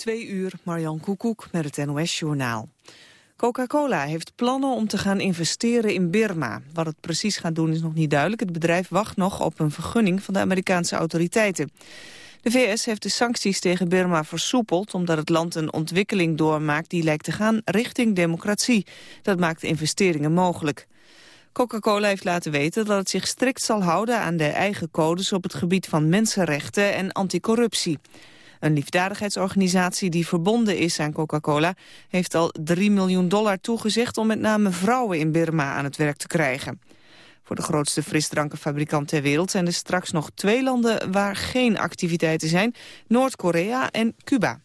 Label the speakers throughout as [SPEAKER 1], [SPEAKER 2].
[SPEAKER 1] Twee uur, Marjan Koekoek met het NOS-journaal. Coca-Cola heeft plannen om te gaan investeren in Birma. Wat het precies gaat doen is nog niet duidelijk. Het bedrijf wacht nog op een vergunning van de Amerikaanse autoriteiten. De VS heeft de sancties tegen Birma versoepeld... omdat het land een ontwikkeling doormaakt die lijkt te gaan richting democratie. Dat maakt investeringen mogelijk. Coca-Cola heeft laten weten dat het zich strikt zal houden aan de eigen codes op het gebied van mensenrechten en anticorruptie. Een liefdadigheidsorganisatie die verbonden is aan Coca-Cola... heeft al 3 miljoen dollar toegezegd om met name vrouwen in Burma aan het werk te krijgen. Voor de grootste frisdrankenfabrikant ter wereld zijn er straks nog twee landen waar geen activiteiten zijn. Noord-Korea en Cuba.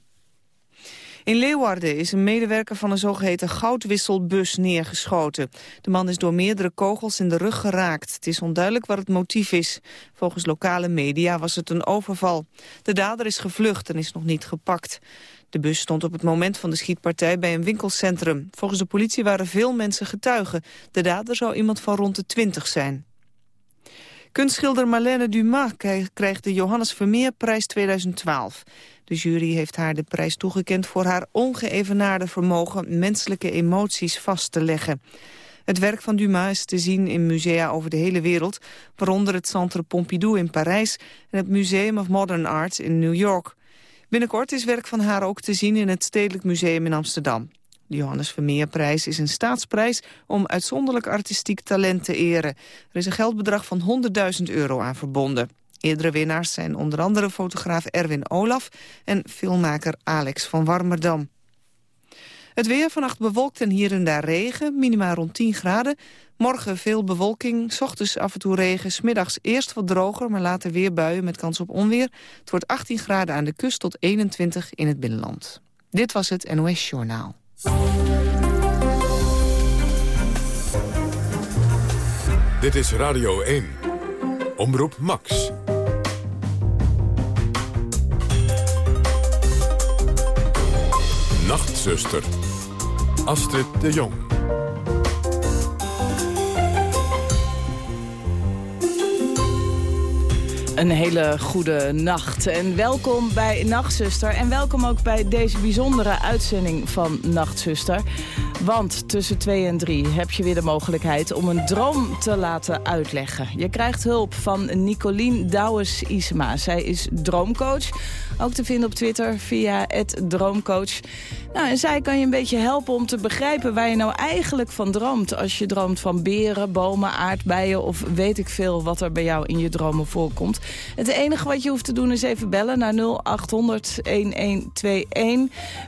[SPEAKER 1] In Leeuwarden is een medewerker van een zogeheten goudwisselbus neergeschoten. De man is door meerdere kogels in de rug geraakt. Het is onduidelijk wat het motief is. Volgens lokale media was het een overval. De dader is gevlucht en is nog niet gepakt. De bus stond op het moment van de schietpartij bij een winkelcentrum. Volgens de politie waren veel mensen getuigen. De dader zou iemand van rond de twintig zijn. Kunstschilder Marlène Dumas krijgt de Johannes Vermeerprijs 2012. De jury heeft haar de prijs toegekend voor haar ongeëvenaarde vermogen menselijke emoties vast te leggen. Het werk van Dumas is te zien in musea over de hele wereld, waaronder het Centre Pompidou in Parijs en het Museum of Modern Art in New York. Binnenkort is werk van haar ook te zien in het Stedelijk Museum in Amsterdam. De Johannes Vermeerprijs is een staatsprijs om uitzonderlijk artistiek talent te eren. Er is een geldbedrag van 100.000 euro aan verbonden. Eerdere winnaars zijn onder andere fotograaf Erwin Olaf en filmmaker Alex van Warmerdam. Het weer vannacht bewolkt en hier en daar regen, minima rond 10 graden. Morgen veel bewolking, ochtends af en toe regen, smiddags eerst wat droger, maar later weer buien met kans op onweer. Het wordt 18 graden aan de kust tot 21 in het binnenland. Dit was het NOS Journaal.
[SPEAKER 2] Dit is Radio 1. Omroep Max. Nachtzuster. Astrid de Jong.
[SPEAKER 3] Een hele goede nacht en welkom bij Nachtzuster. En welkom ook bij deze bijzondere uitzending van Nachtzuster. Want tussen 2 en 3 heb je weer de mogelijkheid om een droom te laten uitleggen. Je krijgt hulp van Nicolien Douwes-Isema. Zij is droomcoach. Ook te vinden op Twitter via droomcoach. Nou, en zij kan je een beetje helpen om te begrijpen waar je nou eigenlijk van droomt. Als je droomt van beren, bomen, aardbeien of weet ik veel wat er bij jou in je dromen voorkomt. Het enige wat je hoeft te doen is even bellen naar 0800-1121.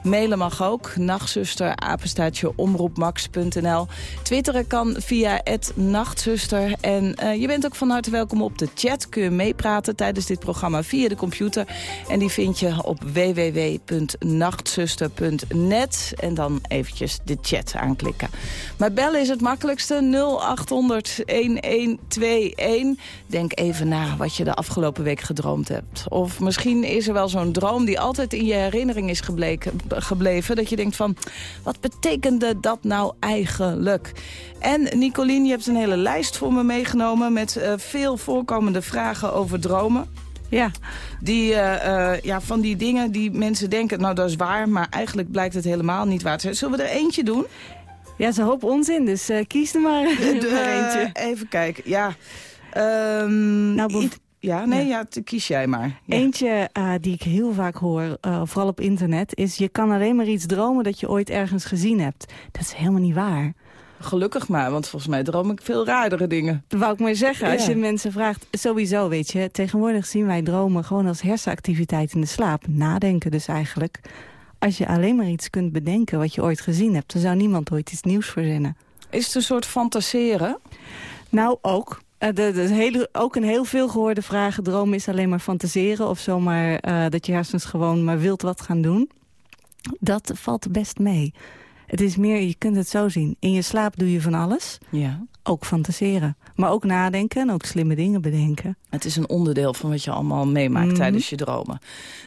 [SPEAKER 3] Mailen mag ook. Nachtzuster, apenstaatje, omroepmax.nl. Twitteren kan via het nachtzuster. En uh, je bent ook van harte welkom op de chat. Kun je meepraten tijdens dit programma via de computer. En die vind je op www.nachtzuster.nl net. En dan eventjes de chat aanklikken. Maar bellen is het makkelijkste. 0800-1121. Denk even na wat je de afgelopen week gedroomd hebt. Of misschien is er wel zo'n droom die altijd in je herinnering is gebleken, gebleven. Dat je denkt van, wat betekende dat nou eigenlijk? En Nicolien, je hebt een hele lijst voor me meegenomen... met uh, veel voorkomende vragen over dromen. Ja, die, uh, uh, ja, van die dingen die mensen denken, nou dat is waar... maar eigenlijk blijkt het helemaal niet waar te zijn. Zullen we er eentje doen?
[SPEAKER 4] Ja, ze hoop onzin, dus uh, kies er maar,
[SPEAKER 3] eentje. Even kijken, ja. Um, nou, ja, nee, ja. ja kies jij maar.
[SPEAKER 4] Ja. Eentje uh, die ik heel vaak hoor, uh, vooral op internet... is je kan alleen maar iets dromen dat je ooit ergens gezien hebt. Dat is helemaal niet waar.
[SPEAKER 3] Gelukkig maar, want volgens mij droom ik veel raardere dingen.
[SPEAKER 4] Dat wou ik maar zeggen. Als je mensen vraagt, sowieso weet je... tegenwoordig zien wij dromen gewoon als hersenactiviteit in de slaap. Nadenken dus eigenlijk. Als je alleen maar iets kunt bedenken wat je ooit gezien hebt... dan zou niemand ooit iets nieuws verzinnen.
[SPEAKER 3] Is het een soort fantaseren?
[SPEAKER 4] Nou, ook. Uh, de, de hele, ook een heel veel gehoorde vraag. Dromen is alleen maar fantaseren of zomaar uh, dat je hersens gewoon maar wilt wat gaan doen. Dat valt best mee. Het is meer, je kunt het zo zien. In je slaap doe je van alles. Ja. Ook fantaseren. Maar ook nadenken en ook slimme dingen bedenken.
[SPEAKER 3] Het is een onderdeel van wat je allemaal meemaakt mm tijdens je dromen.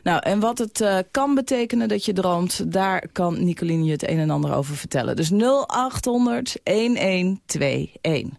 [SPEAKER 3] Nou, en wat het uh, kan betekenen dat je droomt... daar kan Nicoline je het een en ander over vertellen. Dus 0800 1121.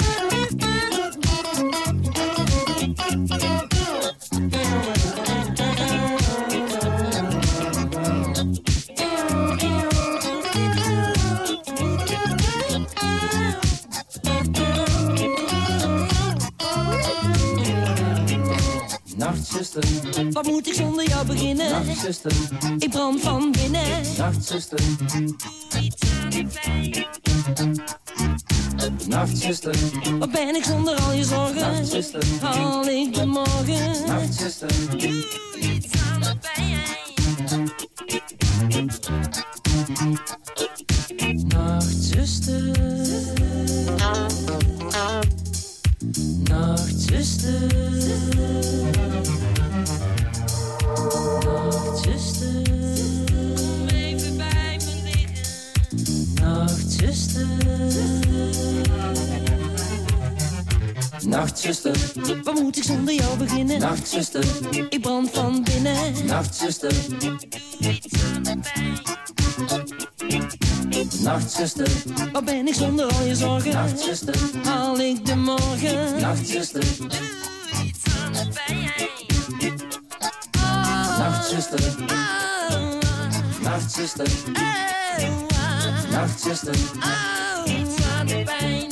[SPEAKER 5] Wat moet ik zonder jou beginnen? Nachtzuster, ik brand van binnen. Nachtzuster, doe iets aan de pijn. Nachtzuster, wat ben ik zonder al je zorgen? Nachtzuster, haal ik de morgen? Nachtzuster, doe iets aan de pijn. Nachtzuster, Nachtzuster. Nachtzuster, Nachtzuster, wat moet ik zonder jou beginnen? Nachtzuster, ik brand van binnen. Nachtzuster, iets aan de pijn. Nachtzuster, wat ben ik zonder al je zorgen? Nachtzuster, haal ik de morgen? Nachtzuster, doe iets aan de pijn. Nachtzuster, Nachtzuster, Nachtzuster, iets aan de pijn,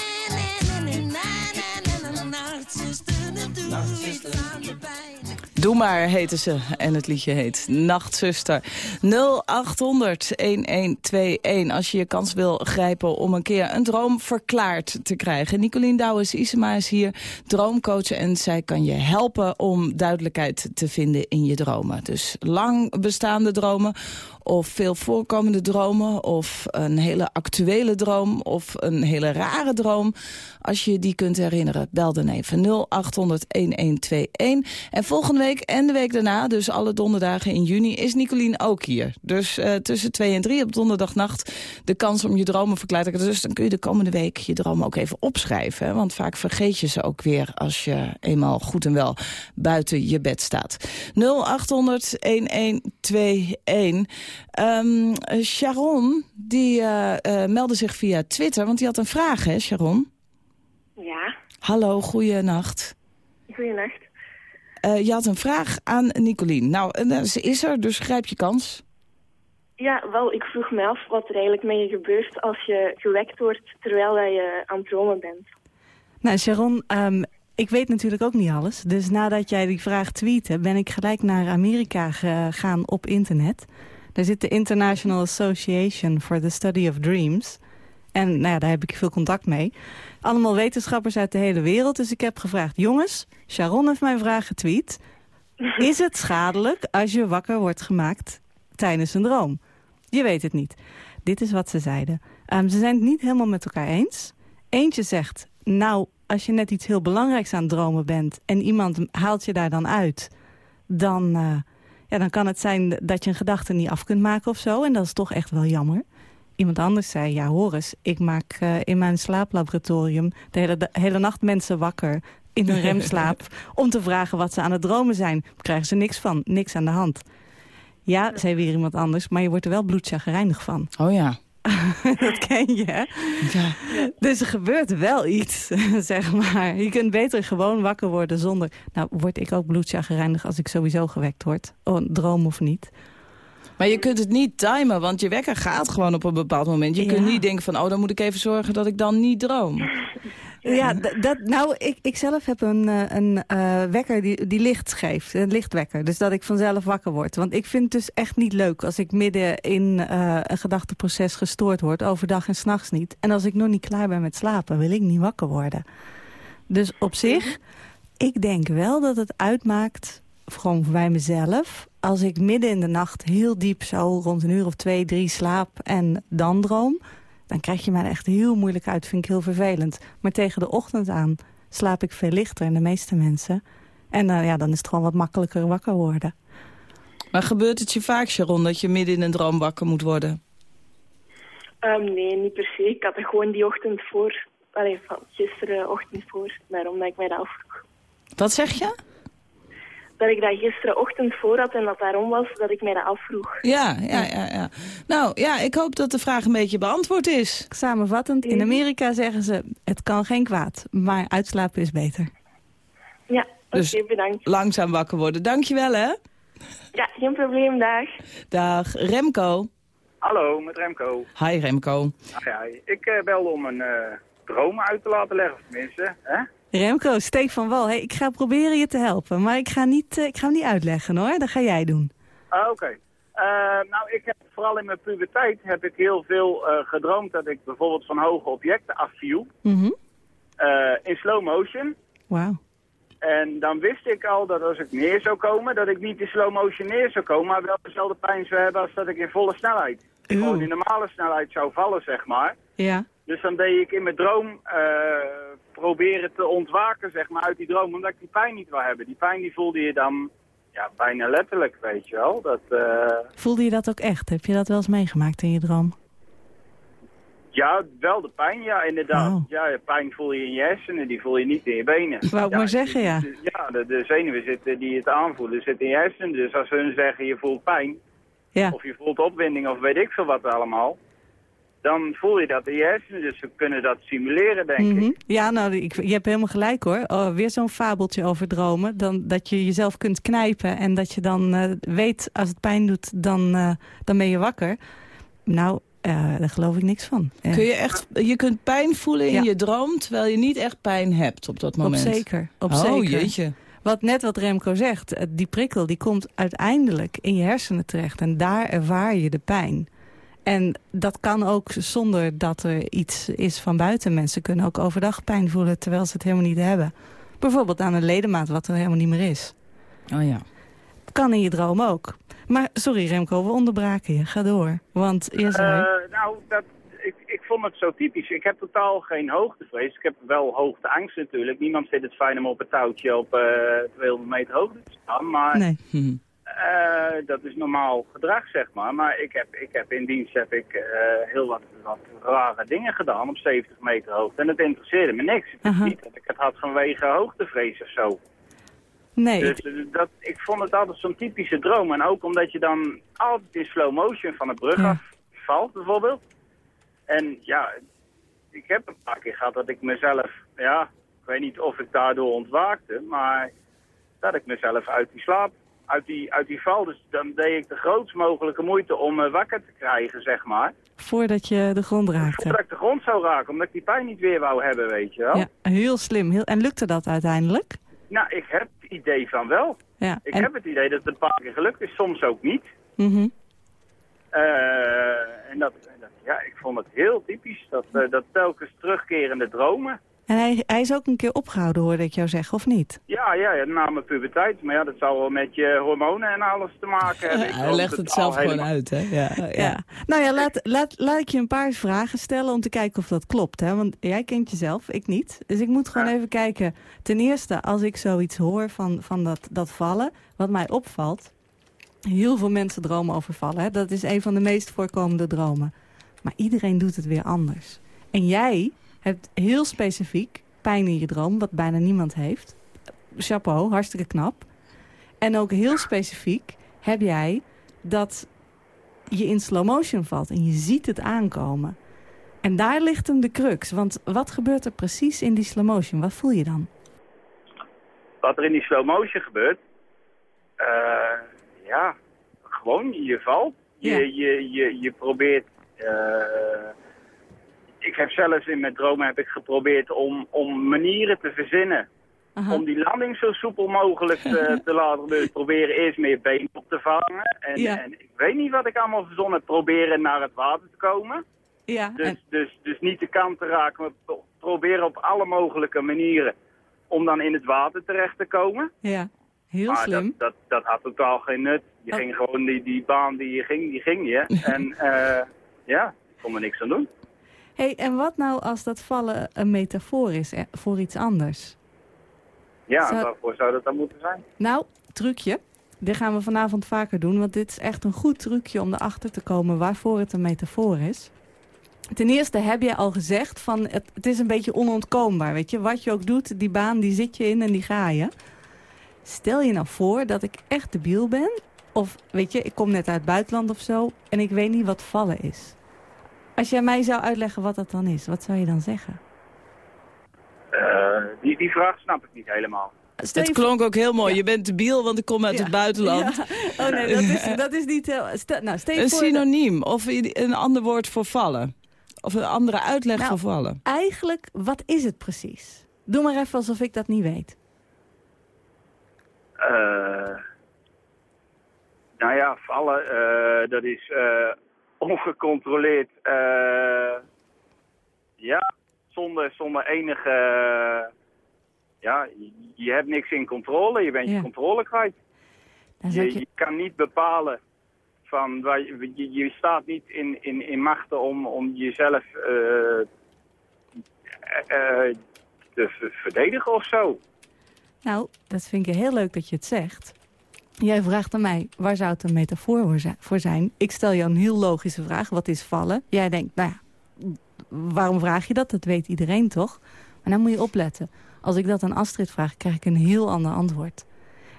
[SPEAKER 3] Doe maar, heten ze. En het liedje heet Nachtzuster. 0800-1121 als je je kans wil grijpen om een keer een droom verklaard te krijgen. Nicolien Douwes-Isema is hier, droomcoach. En zij kan je helpen om duidelijkheid te vinden in je dromen. Dus lang bestaande dromen of veel voorkomende dromen... of een hele actuele droom of een hele rare droom. Als je die kunt herinneren, bel dan even 0800-1121. En volgende week en de week daarna, dus alle donderdagen in juni... is Nicolien ook hier. Dus uh, tussen 2 en 3 op donderdagnacht de kans om je dromen verklaard te Dus dan kun je de komende week je dromen ook even opschrijven. Want vaak vergeet je ze ook weer als je eenmaal goed en wel buiten je bed staat. 0800-1121. Um, Sharon, die uh, uh, meldde zich via Twitter, want die had een vraag, hè, Sharon?
[SPEAKER 6] Ja.
[SPEAKER 3] Hallo, goeienacht.
[SPEAKER 6] Goeienacht.
[SPEAKER 3] Uh, je had een vraag aan Nicolien. Nou, ze is er, dus grijp je kans.
[SPEAKER 6] Ja, wel, ik vroeg me af wat er eigenlijk met je gebeurt als je gewekt wordt terwijl je aan het dromen bent.
[SPEAKER 4] Nou, Sharon, um, ik weet natuurlijk ook niet alles. Dus nadat jij die vraag tweette, ben ik gelijk naar Amerika gegaan op internet. Daar zit de International Association for the Study of Dreams. En nou ja, daar heb ik veel contact mee. Allemaal wetenschappers uit de hele wereld. Dus ik heb gevraagd, jongens, Sharon heeft mijn vraag getweet. Is het schadelijk als je wakker wordt gemaakt tijdens een droom? Je weet het niet. Dit is wat ze zeiden. Um, ze zijn het niet helemaal met elkaar eens. Eentje zegt, nou, als je net iets heel belangrijks aan het dromen bent... en iemand haalt je daar dan uit, dan, eh, ja, dan kan het zijn dat je een gedachte niet af kunt maken of zo. En dat is toch echt wel jammer. Iemand anders zei, ja hoor eens, ik maak eh, in mijn slaaplaboratorium... de hele, de hele nacht mensen wakker in hun remslaap... om te vragen wat ze aan het dromen zijn. Daar krijgen ze niks van, niks aan de hand. Ja, zei weer iemand anders, maar je wordt er wel bloedchagrijnig van.
[SPEAKER 3] Oh ja.
[SPEAKER 4] dat ken je, hè?
[SPEAKER 3] ja.
[SPEAKER 4] Dus er gebeurt wel iets, zeg maar. Je kunt beter gewoon wakker worden zonder... Nou, word ik ook bloedchagrijnig als ik sowieso gewekt word. Oh, droom of niet.
[SPEAKER 3] Maar je kunt het niet timen, want je wekker gaat gewoon op een bepaald moment. Je
[SPEAKER 4] Ja.
[SPEAKER 3] kunt niet denken van, oh, dan moet ik even zorgen dat ik dan niet droom.
[SPEAKER 4] Ja, dat, nou, ik, ik zelf heb een, eh, een eh, wekker die, die licht geeft. Een lichtwekker. Dus dat ik vanzelf wakker word. Want ik vind het dus echt niet leuk als ik midden in eh, een gedachteproces gestoord word. Overdag en s'nachts niet. En als ik nog niet klaar ben met slapen, wil ik niet wakker worden. Dus op zich, ik denk wel dat het uitmaakt, gewoon bij mezelf... als ik midden in de nacht heel diep zo rond een uur of twee, drie slaap en dan droom... dan krijg je mij echt heel moeilijk uit, vind ik heel vervelend. Maar tegen de ochtend aan slaap ik veel lichter en de meeste mensen. En eh, ja, dan is het gewoon wat makkelijker wakker worden.
[SPEAKER 3] Maar gebeurt het je vaak, Sharon, dat je midden in een droom wakker moet worden?
[SPEAKER 5] Ehm, nee, niet per se. Ik had er gewoon die ochtend voor. Allee, van gisterenochtend voor. Daarom dat ik mij dat afvroeg.
[SPEAKER 3] Wat zeg je?
[SPEAKER 5] Dat ik dat gisterenochtend voor had en dat daarom was dat ik mij dat afvroeg.
[SPEAKER 3] Ja, ja, ja, ja. Nou, ja, ik hoop dat de vraag een beetje beantwoord is.
[SPEAKER 4] Samenvattend, in Amerika zeggen ze... het kan geen kwaad, maar uitslapen is beter.
[SPEAKER 5] Ja, oké,
[SPEAKER 3] Dus-
[SPEAKER 5] bedankt.
[SPEAKER 3] Langzaam wakker worden. Dankjewel, hè?
[SPEAKER 5] Ja, geen probleem, dag.
[SPEAKER 3] Dag, Remco.
[SPEAKER 7] Hallo, met Remco.
[SPEAKER 3] Hi, Remco.
[SPEAKER 7] Ja, ik eh, belde om een eh droom uit te laten leggen, of tenminste. Hè?
[SPEAKER 4] Remco, steek van wal. Hey, ik ga proberen je te helpen, maar ik ga, niet, eh, ik ga hem niet uitleggen hoor. Dat ga jij doen.
[SPEAKER 7] Ah, Oké. Eh, nou, ik heb vooral in mijn puberteit heb ik heel veel eh, gedroomd dat ik bijvoorbeeld van hoge objecten afviel.
[SPEAKER 4] Mhm.
[SPEAKER 7] eh, in slow motion.
[SPEAKER 4] Wauw.
[SPEAKER 7] En dan wist ik al dat als ik neer zou komen, dat ik niet in slow motion neer zou komen, maar wel dezelfde pijn zou hebben als dat ik in volle snelheid.
[SPEAKER 4] Oeh.
[SPEAKER 7] Gewoon in normale snelheid zou vallen, zeg maar.
[SPEAKER 4] Ja.
[SPEAKER 7] Dus dan deed ik in mijn droom eh, proberen te ontwaken, zeg maar, uit die droom, omdat ik die pijn niet wil hebben. Die pijn die voelde je dan ja, bijna letterlijk, weet je wel. Dat, eh,
[SPEAKER 4] Voelde je dat ook echt? Heb je dat wel eens meegemaakt in je droom?
[SPEAKER 7] ja, wel de pijn, ja, inderdaad.
[SPEAKER 4] Oh.
[SPEAKER 7] Ja, de pijn voel je in je hersenen, die voel je niet in je benen.
[SPEAKER 4] Wou ik
[SPEAKER 7] ja,
[SPEAKER 4] maar zeggen, ja.
[SPEAKER 7] de- Ja, de, de zenuwen zitten, die het aanvoelen zitten in je hersenen. Dus als hun zeggen je voelt pijn,
[SPEAKER 4] Ja.
[SPEAKER 7] of je voelt opwinding, of weet ik veel wat allemaal... Dan voel je dat in je hersenen, dus we kunnen dat simuleren, denk
[SPEAKER 4] Mhm.
[SPEAKER 7] ik.
[SPEAKER 4] Ja, nou, ik, je hebt helemaal gelijk hoor. Oh, weer zo'n fabeltje over dromen. Dan, dat je jezelf kunt knijpen en dat je dan eh, weet als het pijn doet, dan, eh, dan ben je wakker. Nou, eh, daar geloof ik niks van.
[SPEAKER 3] Kun je, echt, je kunt pijn voelen in
[SPEAKER 4] Ja.
[SPEAKER 3] je droom, terwijl je niet echt pijn hebt op dat
[SPEAKER 4] op
[SPEAKER 3] moment.
[SPEAKER 4] zeker, op
[SPEAKER 3] oh,
[SPEAKER 4] zeker.
[SPEAKER 3] jeetje.
[SPEAKER 4] Wat net wat Remco zegt, die prikkel die komt uiteindelijk in je hersenen terecht. En daar ervaar je de pijn. En dat kan ook zonder dat er iets is van buiten. Mensen kunnen ook overdag pijn voelen terwijl ze het helemaal niet hebben. Bijvoorbeeld aan een ledemaat wat er helemaal niet meer is.
[SPEAKER 3] Oh ja.
[SPEAKER 4] Kan in je droom ook. Maar sorry Remco, we onderbraken je. Ga door. Want zei...
[SPEAKER 7] Eh, nou, dat, ik, ik vond het zo typisch. Ik heb totaal geen hoogtevrees. Ik heb wel hoogteangst natuurlijk. Niemand vindt het fijn om op een touwtje op eh 200 meter hoogte te staan. Maar
[SPEAKER 4] nee.
[SPEAKER 7] Eh, dat is normaal gedrag, zeg maar. Maar ik heb, ik heb in dienst heb ik, eh, heel wat, wat rare dingen gedaan op 70 meter hoogte. En dat interesseerde me niks. Het is niet dat ik het had vanwege hoogtevrees of zo.
[SPEAKER 4] Nee,
[SPEAKER 7] Dus eh, dat, ik vond het altijd zo'n typische droom. En ook omdat je dan altijd in slow motion van de brug
[SPEAKER 4] Ja.
[SPEAKER 7] af valt, bijvoorbeeld. En ja, ik heb een paar keer gehad dat ik mezelf, ja, ik weet niet of ik daardoor ontwaakte, maar dat ik mezelf uit die slaap, uit die, uit die val, dus dan deed ik de grootst mogelijke moeite om me wakker te krijgen, zeg maar.
[SPEAKER 4] voordat je de grond raakte.
[SPEAKER 7] Voordat ik de grond zou raken, omdat ik die pijn niet weer wou hebben, weet je wel.
[SPEAKER 4] Ja, heel slim. Heel... En lukte dat uiteindelijk?
[SPEAKER 7] Nou, ik heb het idee van wel.
[SPEAKER 4] Ja.
[SPEAKER 7] Ik
[SPEAKER 4] en...
[SPEAKER 7] heb het idee dat het een paar keer gelukt is, soms ook niet.
[SPEAKER 4] Mhm.
[SPEAKER 7] Eh, en dat, dat- ja, ik vond het heel typisch, dat, eh, dat telkens terugkerende dromen.
[SPEAKER 4] En hij, hij is ook een keer opgehouden, hoorde ik jou zeggen, of niet?
[SPEAKER 7] Ja, ja, ja, na mijn puberteit. Maar ja, dat zou wel met je hormonen en alles te maken hebben.
[SPEAKER 3] Hij legt het zelf gewoon
[SPEAKER 7] helemaal-
[SPEAKER 3] uit, hè? Ja, ja.
[SPEAKER 4] Ja. Nou ja, laat, laat, laat ik je een paar vragen stellen om te kijken of dat klopt. Hè? Want jij kent jezelf, ik niet. Dus ik moet gewoon
[SPEAKER 7] Ja.
[SPEAKER 4] even kijken. Ten eerste, als ik zoiets hoor van, van dat, dat vallen, wat mij opvalt... Heel veel mensen dromen over vallen. Hè? Dat is een van de meest voorkomende dromen. Maar iedereen doet het weer anders. En jij hebt heel specifiek pijn in je droom, wat bijna niemand heeft. Chapeau, hartstikke knap. En ook heel specifiek heb jij dat je in slow motion valt en je ziet het aankomen. En daar ligt hem de crux. Want wat gebeurt er precies in die slow motion? Wat voel je dan?
[SPEAKER 7] Wat er in die slow motion gebeurt, eh, ja, gewoon, je valt. Je,
[SPEAKER 4] Ja.
[SPEAKER 7] je, je, je probeert... eh, ik heb zelfs in mijn dromen heb ik geprobeerd om, om manieren te verzinnen
[SPEAKER 4] Aha.
[SPEAKER 7] om die landing zo soepel mogelijk te, te laten gebeuren. Proberen eerst meer been op te vangen. En,
[SPEAKER 4] Ja.
[SPEAKER 7] en ik weet niet wat ik allemaal verzonnen. Proberen naar het water te komen.
[SPEAKER 4] Ja,
[SPEAKER 7] Dus,
[SPEAKER 4] en,
[SPEAKER 7] dus, dus niet de kant te raken, maar pro- proberen op alle mogelijke manieren om dan in het water terecht te komen.
[SPEAKER 4] ja. heel
[SPEAKER 7] maar
[SPEAKER 4] slim.
[SPEAKER 7] Dat, dat, dat had totaal geen nut. Je
[SPEAKER 4] Oh.
[SPEAKER 7] ging gewoon die, die baan die je ging, die ging je. En eh, ja, ik kon er niks aan doen.
[SPEAKER 4] Hey, en wat nou als dat vallen een metafoor is eh, voor iets anders?
[SPEAKER 7] Ja,
[SPEAKER 4] Zou-
[SPEAKER 7] waarvoor zou dat dan moeten zijn?
[SPEAKER 4] Nou, trucje. Dit gaan we vanavond vaker doen, want dit is echt een goed trucje om erachter te komen waarvoor het een metafoor is. Ten eerste heb je al gezegd van het, het is een beetje onontkoombaar, weet je. Wat je ook doet, die baan die zit je in en die ga je. Stel je nou voor dat ik echt debiel ben, of weet je, ik kom net uit het buitenland of zo en ik weet niet wat vallen is. Als jij mij zou uitleggen wat dat dan is, wat zou je dan zeggen?
[SPEAKER 7] Eh, die, die vraag snap ik niet helemaal.
[SPEAKER 4] Stel
[SPEAKER 3] Het klonk ook heel mooi.
[SPEAKER 4] Ja.
[SPEAKER 3] Je bent debiel, want ik kom uit
[SPEAKER 4] Ja.
[SPEAKER 3] het buitenland.
[SPEAKER 4] Ja. Oh nee, dat is, dat is niet... heel- Stel, nou, stel je
[SPEAKER 3] Een
[SPEAKER 4] voor dat-
[SPEAKER 3] synoniem of een ander woord voor vallen. Of een andere uitleg
[SPEAKER 4] Nou,
[SPEAKER 3] voor vallen.
[SPEAKER 4] eigenlijk, wat is het precies? Doe maar even alsof ik dat niet weet.
[SPEAKER 7] Eh, nou ja, vallen, eh, dat is eh, ongecontroleerd. eh, ja, zonder, zonder enige... ja, je, hebt niks in controle. Je bent
[SPEAKER 4] Ja.
[SPEAKER 7] je controle kwijt. Je,
[SPEAKER 4] je,
[SPEAKER 7] je kan niet bepalen van... Waar je, je, staat niet in, in, in machten om, om jezelf eh, eh, te ver- verdedigen of zo.
[SPEAKER 4] nou, dat vind ik heel leuk dat je het zegt. Jij vraagt aan mij, waar zou het een metafoor voor zi- voor zijn? Ik stel jou een heel logische vraag, wat is vallen? Jij denkt, nou ja, waarom vraag je dat? Dat weet iedereen toch? Maar dan moet je opletten. Als ik dat aan Astrid vraag, krijg ik een heel ander antwoord.